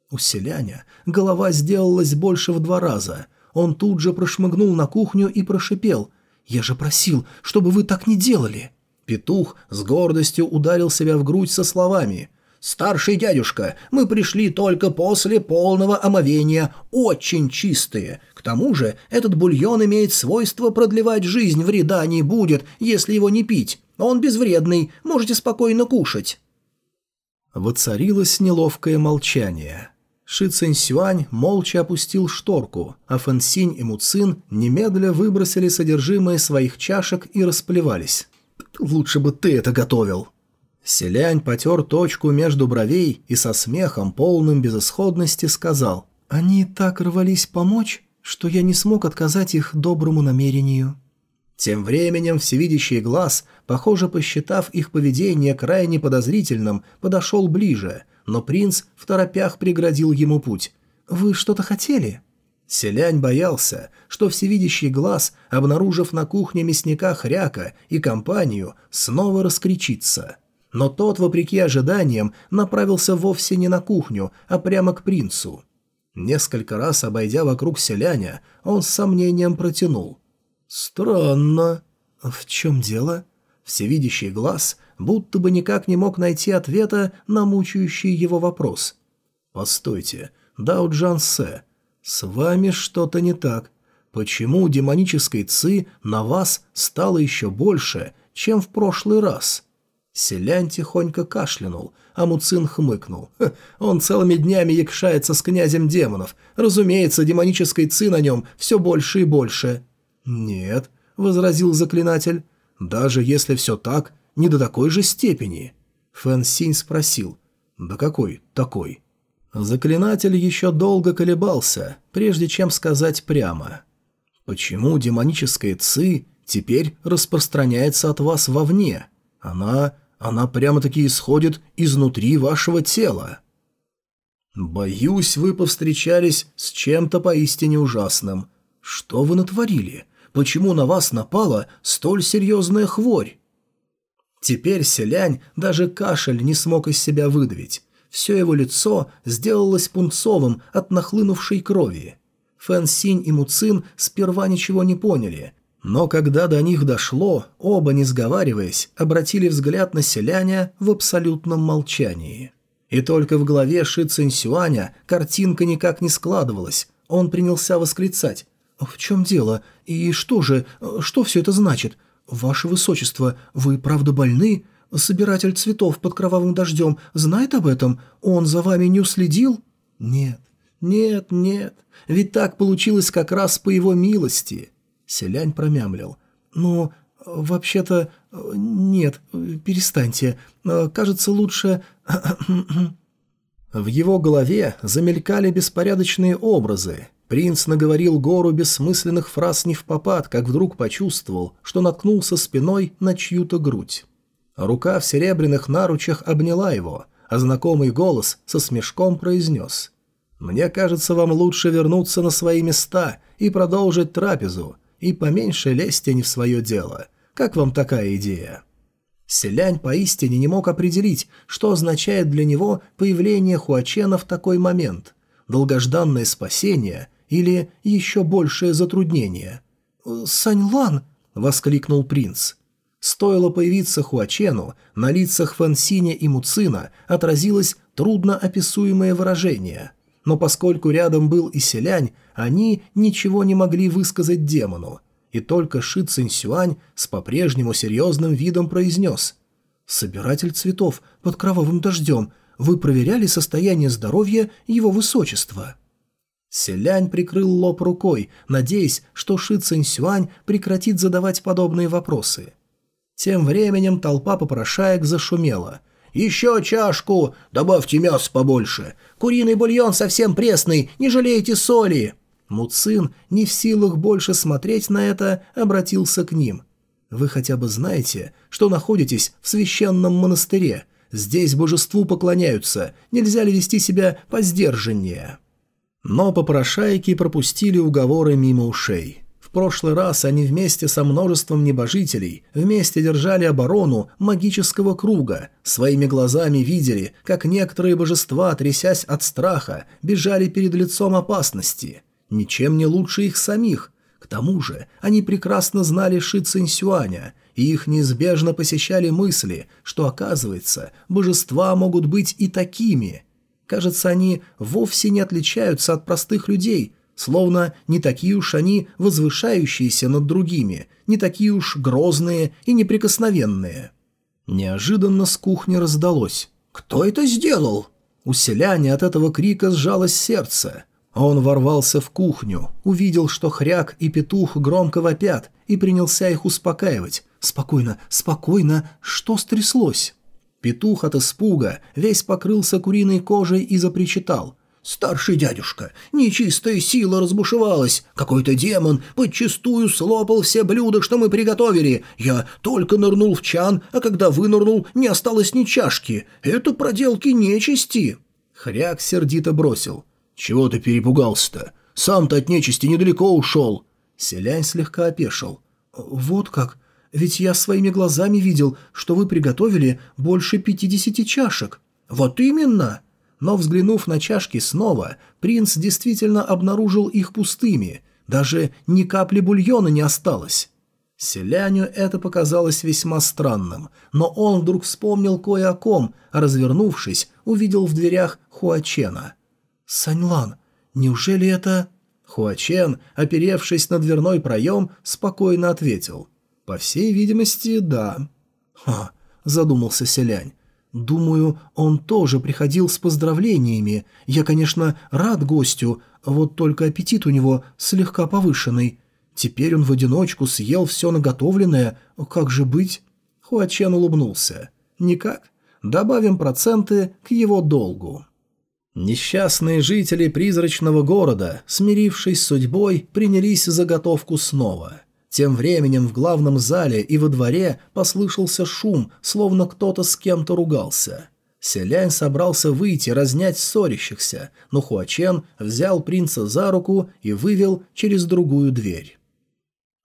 У селяня голова сделалась больше в два раза. Он тут же прошмыгнул на кухню и прошипел «Я же просил, чтобы вы так не делали!» Петух с гордостью ударил себя в грудь со словами «Старший дядюшка, мы пришли только после полного омовения, очень чистые. К тому же этот бульон имеет свойство продлевать жизнь, вреда не будет, если его не пить. Он безвредный, можете спокойно кушать». Воцарилось неловкое молчание. Ши Цинь молча опустил шторку, а Фэн Синь и Муцин немедля выбросили содержимое своих чашек и расплевались. «Лучше бы ты это готовил!» Селянь потер точку между бровей и со смехом, полным безысходности, сказал «Они так рвались помочь, что я не смог отказать их доброму намерению». Тем временем всевидящий глаз, похоже, посчитав их поведение крайне подозрительным, подошел ближе, но принц в торопях преградил ему путь. «Вы что-то хотели?» Селянь боялся, что всевидящий глаз, обнаружив на кухне мясника хряка и компанию, снова раскричится – но тот, вопреки ожиданиям, направился вовсе не на кухню, а прямо к принцу. Несколько раз обойдя вокруг селяня, он с сомнением протянул. «Странно. В чем дело?» Всевидящий глаз будто бы никак не мог найти ответа на мучающий его вопрос. «Постойте, Дао Джан Се, с вами что-то не так. Почему демонической ци на вас стало еще больше, чем в прошлый раз?» Селянь тихонько кашлянул, а Муцин хмыкнул. «Он целыми днями якшается с князем демонов. Разумеется, демонической ци на нем все больше и больше». «Нет», — возразил заклинатель, — «даже если все так, не до такой же степени». Фэн Синь спросил, «Да какой такой?» Заклинатель еще долго колебался, прежде чем сказать прямо. «Почему демоническая ци теперь распространяется от вас вовне? Она она прямо-таки исходит изнутри вашего тела. Боюсь, вы повстречались с чем-то поистине ужасным. Что вы натворили? Почему на вас напала столь серьезная хворь? Теперь селянь даже кашель не смог из себя выдавить. Все его лицо сделалось пунцовым от нахлынувшей крови. Фэн Синь и Муцин сперва ничего не поняли, но когда до них дошло, оба, не сговариваясь, обратили взгляд на селяня в абсолютном молчании. И только в голове Ши Цинсюаня картинка никак не складывалась. Он принялся восклицать. «В чем дело? И что же? Что все это значит? Ваше Высочество, вы правда больны? Собиратель цветов под кровавым дождем знает об этом? Он за вами не уследил?» «Нет, нет, нет. Ведь так получилось как раз по его милости». Селянь промямлил. «Ну, вообще-то... Нет, перестаньте. Кажется, лучше...» В его голове замелькали беспорядочные образы. Принц наговорил гору бессмысленных фраз не в попад, как вдруг почувствовал, что наткнулся спиной на чью-то грудь. Рука в серебряных наручах обняла его, а знакомый голос со смешком произнес. «Мне кажется, вам лучше вернуться на свои места и продолжить трапезу, и поменьше лезьте не в свое дело. Как вам такая идея?» Селянь поистине не мог определить, что означает для него появление Хуачена в такой момент. Долгожданное спасение или еще большее затруднение. «Саньлан!» — воскликнул принц. Стоило появиться Хуачену, на лицах Фансиня и Муцина отразилось трудноописуемое выражение. Но поскольку рядом был и селянь, они ничего не могли высказать демону. И только Ши Цинсюань с по-прежнему серьезным видом произнес «Собиратель цветов под кровавым дождем, вы проверяли состояние здоровья его высочества?» Селянь прикрыл лоб рукой, надеясь, что Ши Цинсюань прекратит задавать подобные вопросы. Тем временем толпа попрошаек зашумела. «Еще чашку! Добавьте мяса побольше! Куриный бульон совсем пресный, не жалейте соли!» Муцин, не в силах больше смотреть на это, обратился к ним. «Вы хотя бы знаете, что находитесь в священном монастыре? Здесь божеству поклоняются, нельзя ли вести себя поздержаннее?» Но попрошайки пропустили уговоры мимо ушей. В прошлый раз они вместе со множеством небожителей вместе держали оборону магического круга, своими глазами видели, как некоторые божества, трясясь от страха, бежали перед лицом опасности. Ничем не лучше их самих. К тому же они прекрасно знали Ши Цинсюаня, и их неизбежно посещали мысли, что, оказывается, божества могут быть и такими. Кажется, они вовсе не отличаются от простых людей – Словно не такие уж они возвышающиеся над другими, не такие уж грозные и неприкосновенные. Неожиданно с кухни раздалось. «Кто это сделал?» У селяне от этого крика сжалось сердце. Он ворвался в кухню, увидел, что хряк и петух громко вопят, и принялся их успокаивать. «Спокойно, спокойно, что стряслось?» Петух от испуга весь покрылся куриной кожей и запричитал. «Старший дядюшка, нечистая сила разбушевалась. Какой-то демон подчистую слопал все блюда, что мы приготовили. Я только нырнул в чан, а когда вынырнул, не осталось ни чашки. Это проделки нечисти». Хряк сердито бросил. «Чего ты перепугался-то? Сам-то от нечисти недалеко ушел». Селянь слегка опешил. «Вот как? Ведь я своими глазами видел, что вы приготовили больше пятидесяти чашек». «Вот именно!» Но, взглянув на чашки снова, принц действительно обнаружил их пустыми, даже ни капли бульона не осталось. Селяню это показалось весьма странным, но он вдруг вспомнил кое о ком, развернувшись, увидел в дверях Хуачена. «Саньлан, неужели это...» Хуачен, оперевшись на дверной проем, спокойно ответил. «По всей видимости, да». «Ха», — задумался Селянь, Думаю, он тоже приходил с поздравлениями. Я, конечно, рад гостю, вот только аппетит у него слегка повышенный. Теперь он в одиночку съел все наготовленное. Как же быть?» Хуачен улыбнулся. «Никак. Добавим проценты к его долгу». Несчастные жители призрачного города, смирившись с судьбой, принялись заготовку снова – тем временем в главном зале и во дворе послышался шум, словно кто-то с кем-то ругался. Селянь собрался выйти, разнять ссорящихся, но Хуачен взял принца за руку и вывел через другую дверь.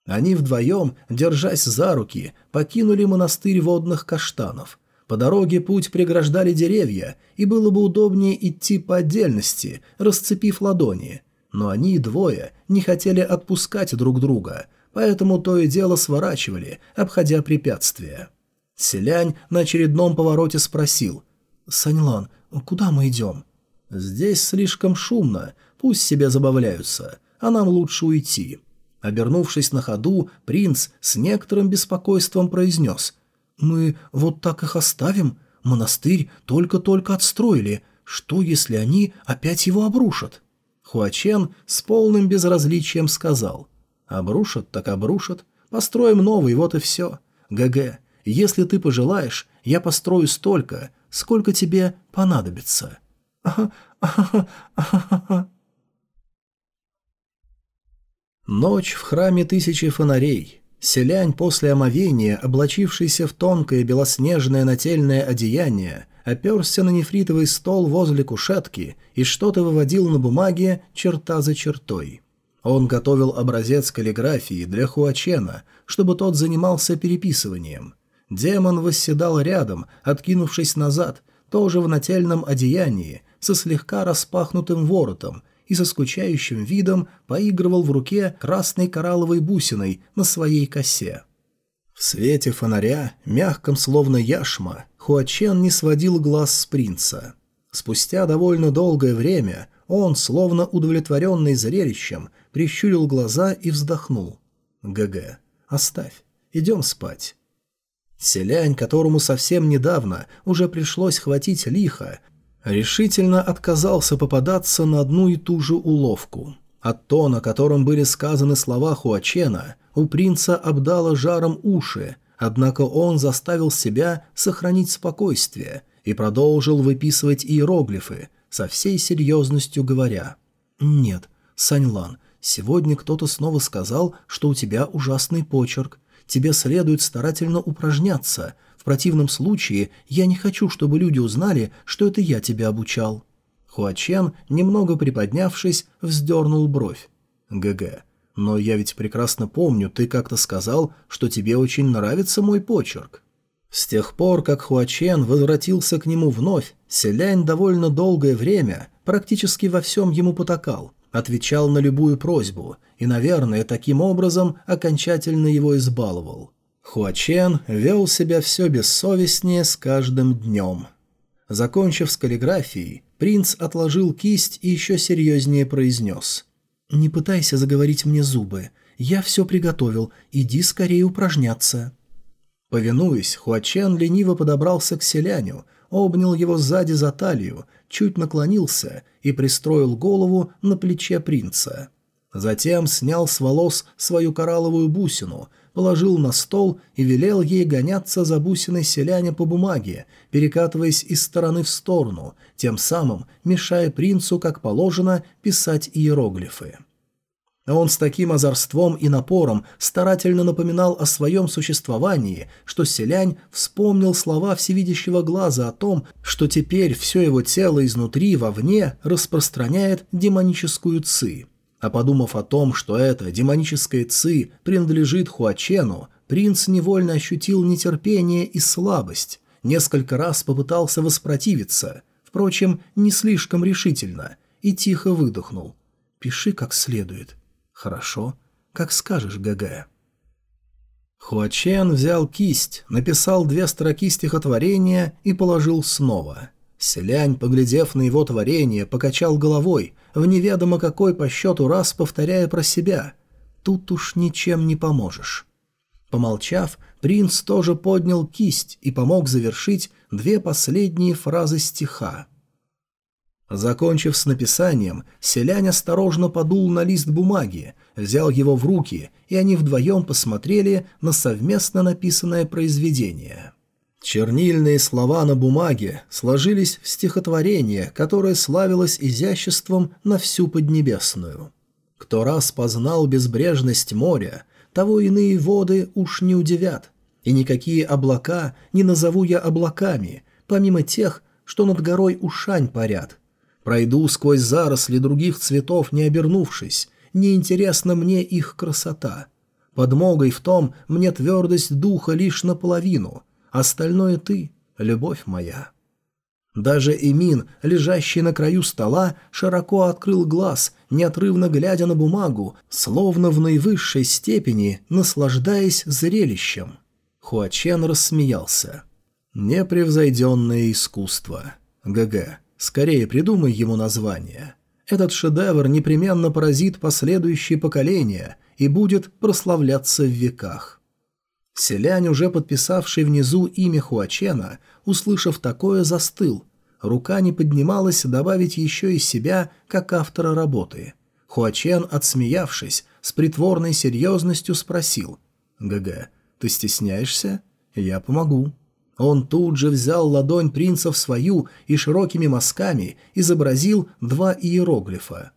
Они вдвоем, держась за руки, покинули монастырь водных каштанов. По дороге путь преграждали деревья, и было бы удобнее идти по отдельности, расцепив ладони. Но они двое не хотели отпускать друг друга – поэтому то и дело сворачивали, обходя препятствия. Селянь на очередном повороте спросил. «Саньлан, куда мы идем?» «Здесь слишком шумно, пусть себе забавляются, а нам лучше уйти». Обернувшись на ходу, принц с некоторым беспокойством произнес. «Мы вот так их оставим? Монастырь только-только отстроили. Что, если они опять его обрушат?» Хуачен с полным безразличием сказал. Обрушат, так обрушат. Построим новый, вот и все. ГГ, если ты пожелаешь, я построю столько, сколько тебе понадобится. Ночь в храме тысячи фонарей. Селянь после омовения, облачившийся в тонкое белоснежное нательное одеяние, оперся на нефритовый стол возле кушетки и что-то выводил на бумаге черта за чертой. Он готовил образец каллиграфии для Хуачена, чтобы тот занимался переписыванием. Демон восседал рядом, откинувшись назад, тоже в нательном одеянии, со слегка распахнутым воротом, и со скучающим видом поигрывал в руке красной коралловой бусиной на своей косе. В свете фонаря, мягком словно яшма, Хуачен не сводил глаз с принца. Спустя довольно долгое время он, словно удовлетворенный зрелищем, прищурил глаза и вздохнул. «ГГ, оставь, идем спать». Селянь, которому совсем недавно уже пришлось хватить лихо, решительно отказался попадаться на одну и ту же уловку. От тона, которым были сказаны слова Хуачена, у принца обдало жаром уши, однако он заставил себя сохранить спокойствие и продолжил выписывать иероглифы, со всей серьезностью говоря. «Нет, Саньлан, сегодня кто-то снова сказал, что у тебя ужасный почерк. Тебе следует старательно упражняться. В противном случае я не хочу, чтобы люди узнали, что это я тебя обучал». Хуачен, немного приподнявшись, вздернул бровь. «ГГ, но я ведь прекрасно помню, ты как-то сказал, что тебе очень нравится мой почерк». С тех пор, как Хуачен возвратился к нему вновь, Селянь довольно долгое время практически во всем ему потакал, отвечал на любую просьбу и, наверное, таким образом окончательно его избаловал. Хуачен вел себя все бессовестнее с каждым днем. Закончив с каллиграфией, принц отложил кисть и еще серьезнее произнес. «Не пытайся заговорить мне зубы. Я все приготовил. Иди скорее упражняться». Повинуясь, Хуачен лениво подобрался к селяню, обнял его сзади за талию, чуть наклонился и пристроил голову на плече принца. Затем снял с волос свою коралловую бусину, положил на стол и велел ей гоняться за бусиной селяня по бумаге, перекатываясь из стороны в сторону, тем самым мешая принцу, как положено, писать иероглифы. Он с таким озорством и напором старательно напоминал о своем существовании, что селянь вспомнил слова всевидящего глаза о том, что теперь все его тело изнутри вовне распространяет демоническую ци. А подумав о том, что эта демоническая ци принадлежит Хуачену, принц невольно ощутил нетерпение и слабость, несколько раз попытался воспротивиться, впрочем, не слишком решительно, и тихо выдохнул. «Пиши как следует». «Хорошо. Как скажешь, ГГ». Хуачен взял кисть, написал две строки стихотворения и положил снова. Селянь, поглядев на его творение, покачал головой, в неведомо какой по счету раз повторяя про себя. «Тут уж ничем не поможешь». Помолчав, принц тоже поднял кисть и помог завершить две последние фразы стиха. Закончив с написанием, селянь осторожно подул на лист бумаги, взял его в руки, и они вдвоем посмотрели на совместно написанное произведение. Чернильные слова на бумаге сложились в стихотворение, которое славилось изяществом на всю Поднебесную. Кто раз познал безбрежность моря, того иные воды уж не удивят, и никакие облака не назову я облаками, помимо тех, что над горой Ушань парят, Пройду сквозь заросли других цветов, не обернувшись. Неинтересна мне их красота. Подмогой в том мне твердость духа лишь наполовину. Остальное ты, любовь моя. Даже Эмин, лежащий на краю стола, широко открыл глаз, неотрывно глядя на бумагу, словно в наивысшей степени наслаждаясь зрелищем. Хуачен рассмеялся. «Непревзойденное искусство. ГГ. Скорее придумай ему название. Этот шедевр непременно поразит последующие поколения и будет прославляться в веках. Селянь, уже подписавший внизу имя Хуачена, услышав такое, застыл. Рука не поднималась добавить еще и себя, как автора работы. Хуачен, отсмеявшись, с притворной серьезностью спросил. «ГГ, ты стесняешься? Я помогу». Он тут же взял ладонь принца в свою и широкими мазками изобразил два иероглифа.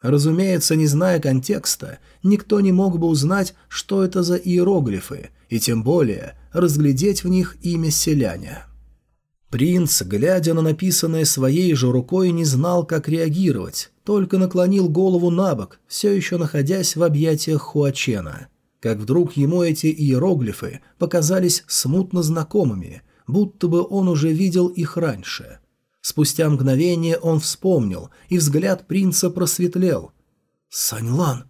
Разумеется, не зная контекста, никто не мог бы узнать, что это за иероглифы, и тем более разглядеть в них имя селяня. Принц, глядя на написанное своей же рукой, не знал, как реагировать, только наклонил голову на бок, все еще находясь в объятиях Хуачена. Как вдруг ему эти иероглифы показались смутно знакомыми, будто бы он уже видел их раньше. Спустя мгновение он вспомнил, и взгляд принца просветлел. «Саньлан,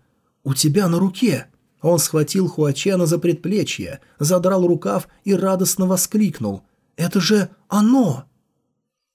у тебя на руке!» Он схватил Хуачена за предплечье, задрал рукав и радостно воскликнул. «Это же оно!»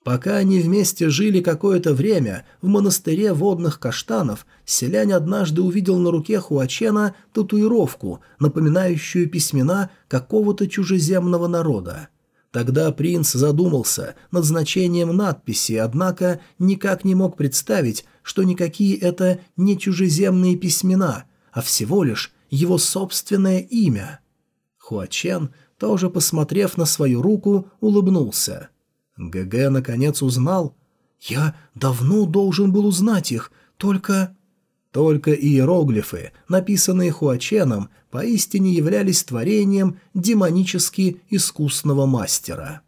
Пока они вместе жили какое-то время, в монастыре водных каштанов селянь однажды увидел на руке Хуачена татуировку, напоминающую письмена какого-то чужеземного народа. Тогда принц задумался над значением надписи, однако никак не мог представить, что никакие это не чужеземные письмена, а всего лишь его собственное имя. Хуачен, тоже посмотрев на свою руку, улыбнулся. ГГ наконец узнал. «Я давно должен был узнать их, только...» Только иероглифы, написанные Хуаченом, поистине являлись творением демонически искусного мастера.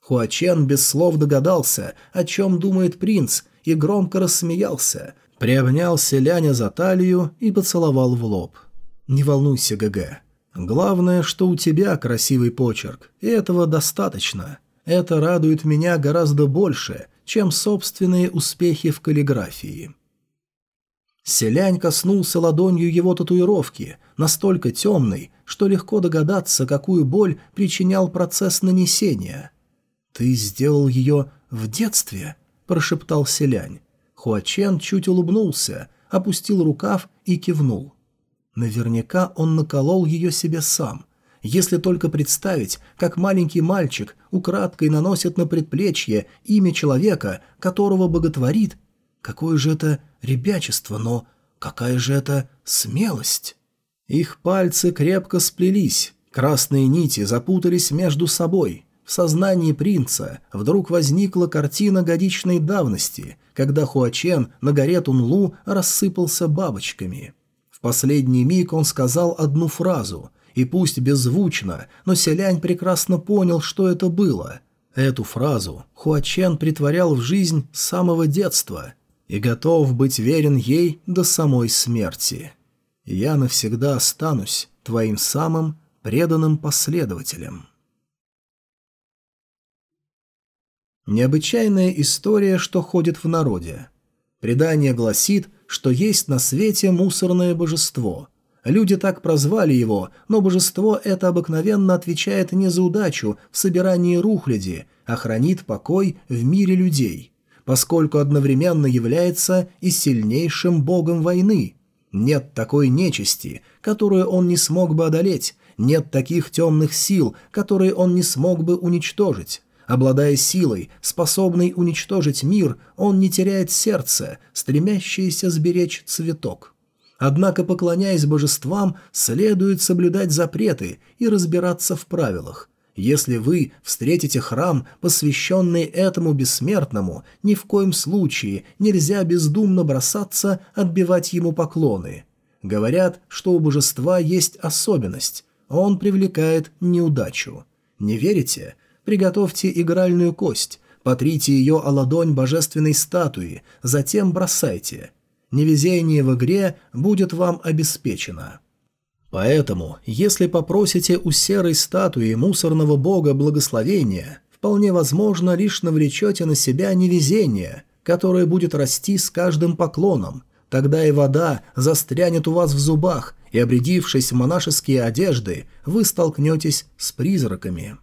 Хуачен без слов догадался, о чем думает принц, и громко рассмеялся, приобнял селяня за талию и поцеловал в лоб. «Не волнуйся, ГГ. Главное, что у тебя красивый почерк, и этого достаточно. Это радует меня гораздо больше, чем собственные успехи в каллиграфии». Селянь коснулся ладонью его татуировки, настолько темной, что легко догадаться, какую боль причинял процесс нанесения. «Ты сделал ее в детстве?» – прошептал Селянь. Хуачен чуть улыбнулся, опустил рукав и кивнул. Наверняка он наколол ее себе сам. Если только представить, как маленький мальчик украдкой наносит на предплечье имя человека, которого боготворит Какое же это ребячество, но какая же это смелость? Их пальцы крепко сплелись, красные нити запутались между собой. В сознании принца вдруг возникла картина годичной давности, когда Хуачен на горе Тунлу рассыпался бабочками. В последний миг он сказал одну фразу, и пусть беззвучно, но Селянь прекрасно понял, что это было. Эту фразу Хуачен притворял в жизнь с самого детства – и готов быть верен ей до самой смерти. Я навсегда останусь твоим самым преданным последователем. Необычайная история, что ходит в народе. Предание гласит, что есть на свете мусорное божество. Люди так прозвали его, но божество это обыкновенно отвечает не за удачу в собирании рухляди, а хранит покой в мире людей – поскольку одновременно является и сильнейшим богом войны. Нет такой нечисти, которую он не смог бы одолеть, нет таких темных сил, которые он не смог бы уничтожить. Обладая силой, способной уничтожить мир, он не теряет сердце, стремящееся сберечь цветок. Однако, поклоняясь божествам, следует соблюдать запреты и разбираться в правилах. Если вы встретите храм, посвященный этому бессмертному, ни в коем случае нельзя бездумно бросаться отбивать ему поклоны. Говорят, что у божества есть особенность – он привлекает неудачу. Не верите? Приготовьте игральную кость, потрите ее о ладонь божественной статуи, затем бросайте. Невезение в игре будет вам обеспечено. Поэтому, если попросите у серой статуи мусорного бога благословения, вполне возможно, лишь навлечете на себя невезение, которое будет расти с каждым поклоном. Тогда и вода застрянет у вас в зубах, и, обрядившись в монашеские одежды, вы столкнетесь с призраками.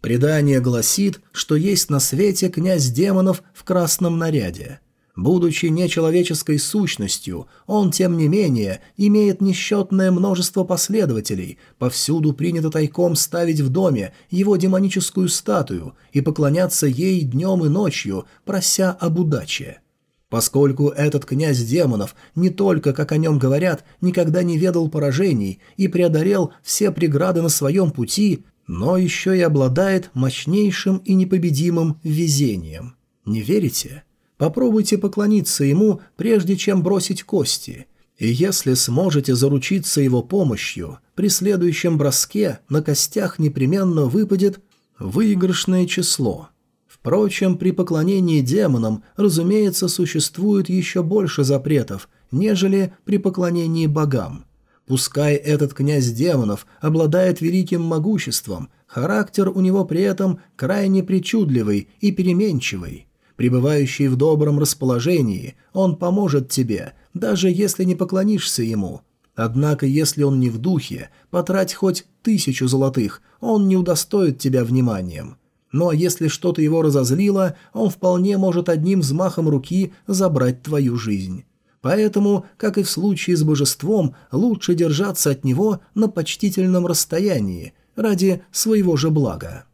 Предание гласит, что есть на свете князь демонов в красном наряде – Будучи нечеловеческой сущностью, он, тем не менее, имеет несчетное множество последователей, повсюду принято тайком ставить в доме его демоническую статую и поклоняться ей днем и ночью, прося об удаче. Поскольку этот князь демонов не только, как о нем говорят, никогда не ведал поражений и преодолел все преграды на своем пути, но еще и обладает мощнейшим и непобедимым везением. Не верите? Попробуйте поклониться ему, прежде чем бросить кости. И если сможете заручиться его помощью, при следующем броске на костях непременно выпадет выигрышное число. Впрочем, при поклонении демонам, разумеется, существует еще больше запретов, нежели при поклонении богам. Пускай этот князь демонов обладает великим могуществом, характер у него при этом крайне причудливый и переменчивый. Пребывающий в добром расположении, он поможет тебе, даже если не поклонишься ему. Однако, если он не в духе, потрать хоть тысячу золотых, он не удостоит тебя вниманием. Но если что-то его разозлило, он вполне может одним взмахом руки забрать твою жизнь. Поэтому, как и в случае с божеством, лучше держаться от него на почтительном расстоянии, ради своего же блага.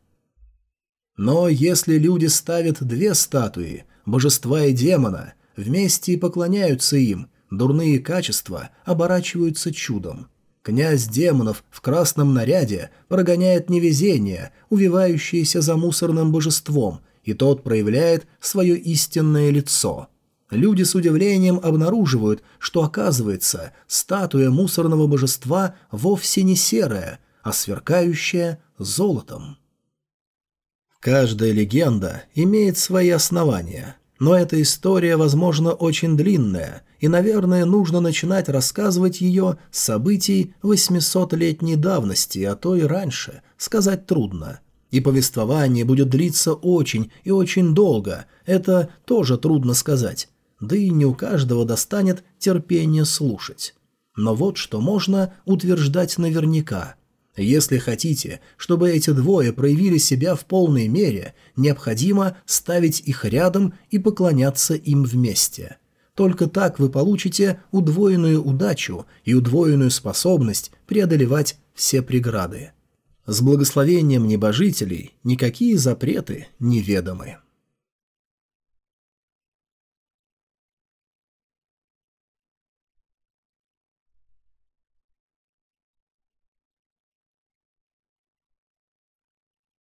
Но если люди ставят две статуи, божества и демона, вместе и поклоняются им, дурные качества оборачиваются чудом. Князь демонов в красном наряде прогоняет невезение, увивающееся за мусорным божеством, и тот проявляет свое истинное лицо. Люди с удивлением обнаруживают, что, оказывается, статуя мусорного божества вовсе не серая, а сверкающая золотом. Каждая легенда имеет свои основания, но эта история, возможно, очень длинная, и, наверное, нужно начинать рассказывать ее с событий 800-летней давности, а то и раньше, сказать трудно. И повествование будет длиться очень и очень долго, это тоже трудно сказать, да и не у каждого достанет терпение слушать. Но вот что можно утверждать наверняка – если хотите, чтобы эти двое проявили себя в полной мере, необходимо ставить их рядом и поклоняться им вместе. Только так вы получите удвоенную удачу и удвоенную способность преодолевать все преграды. С благословением небожителей никакие запреты неведомы.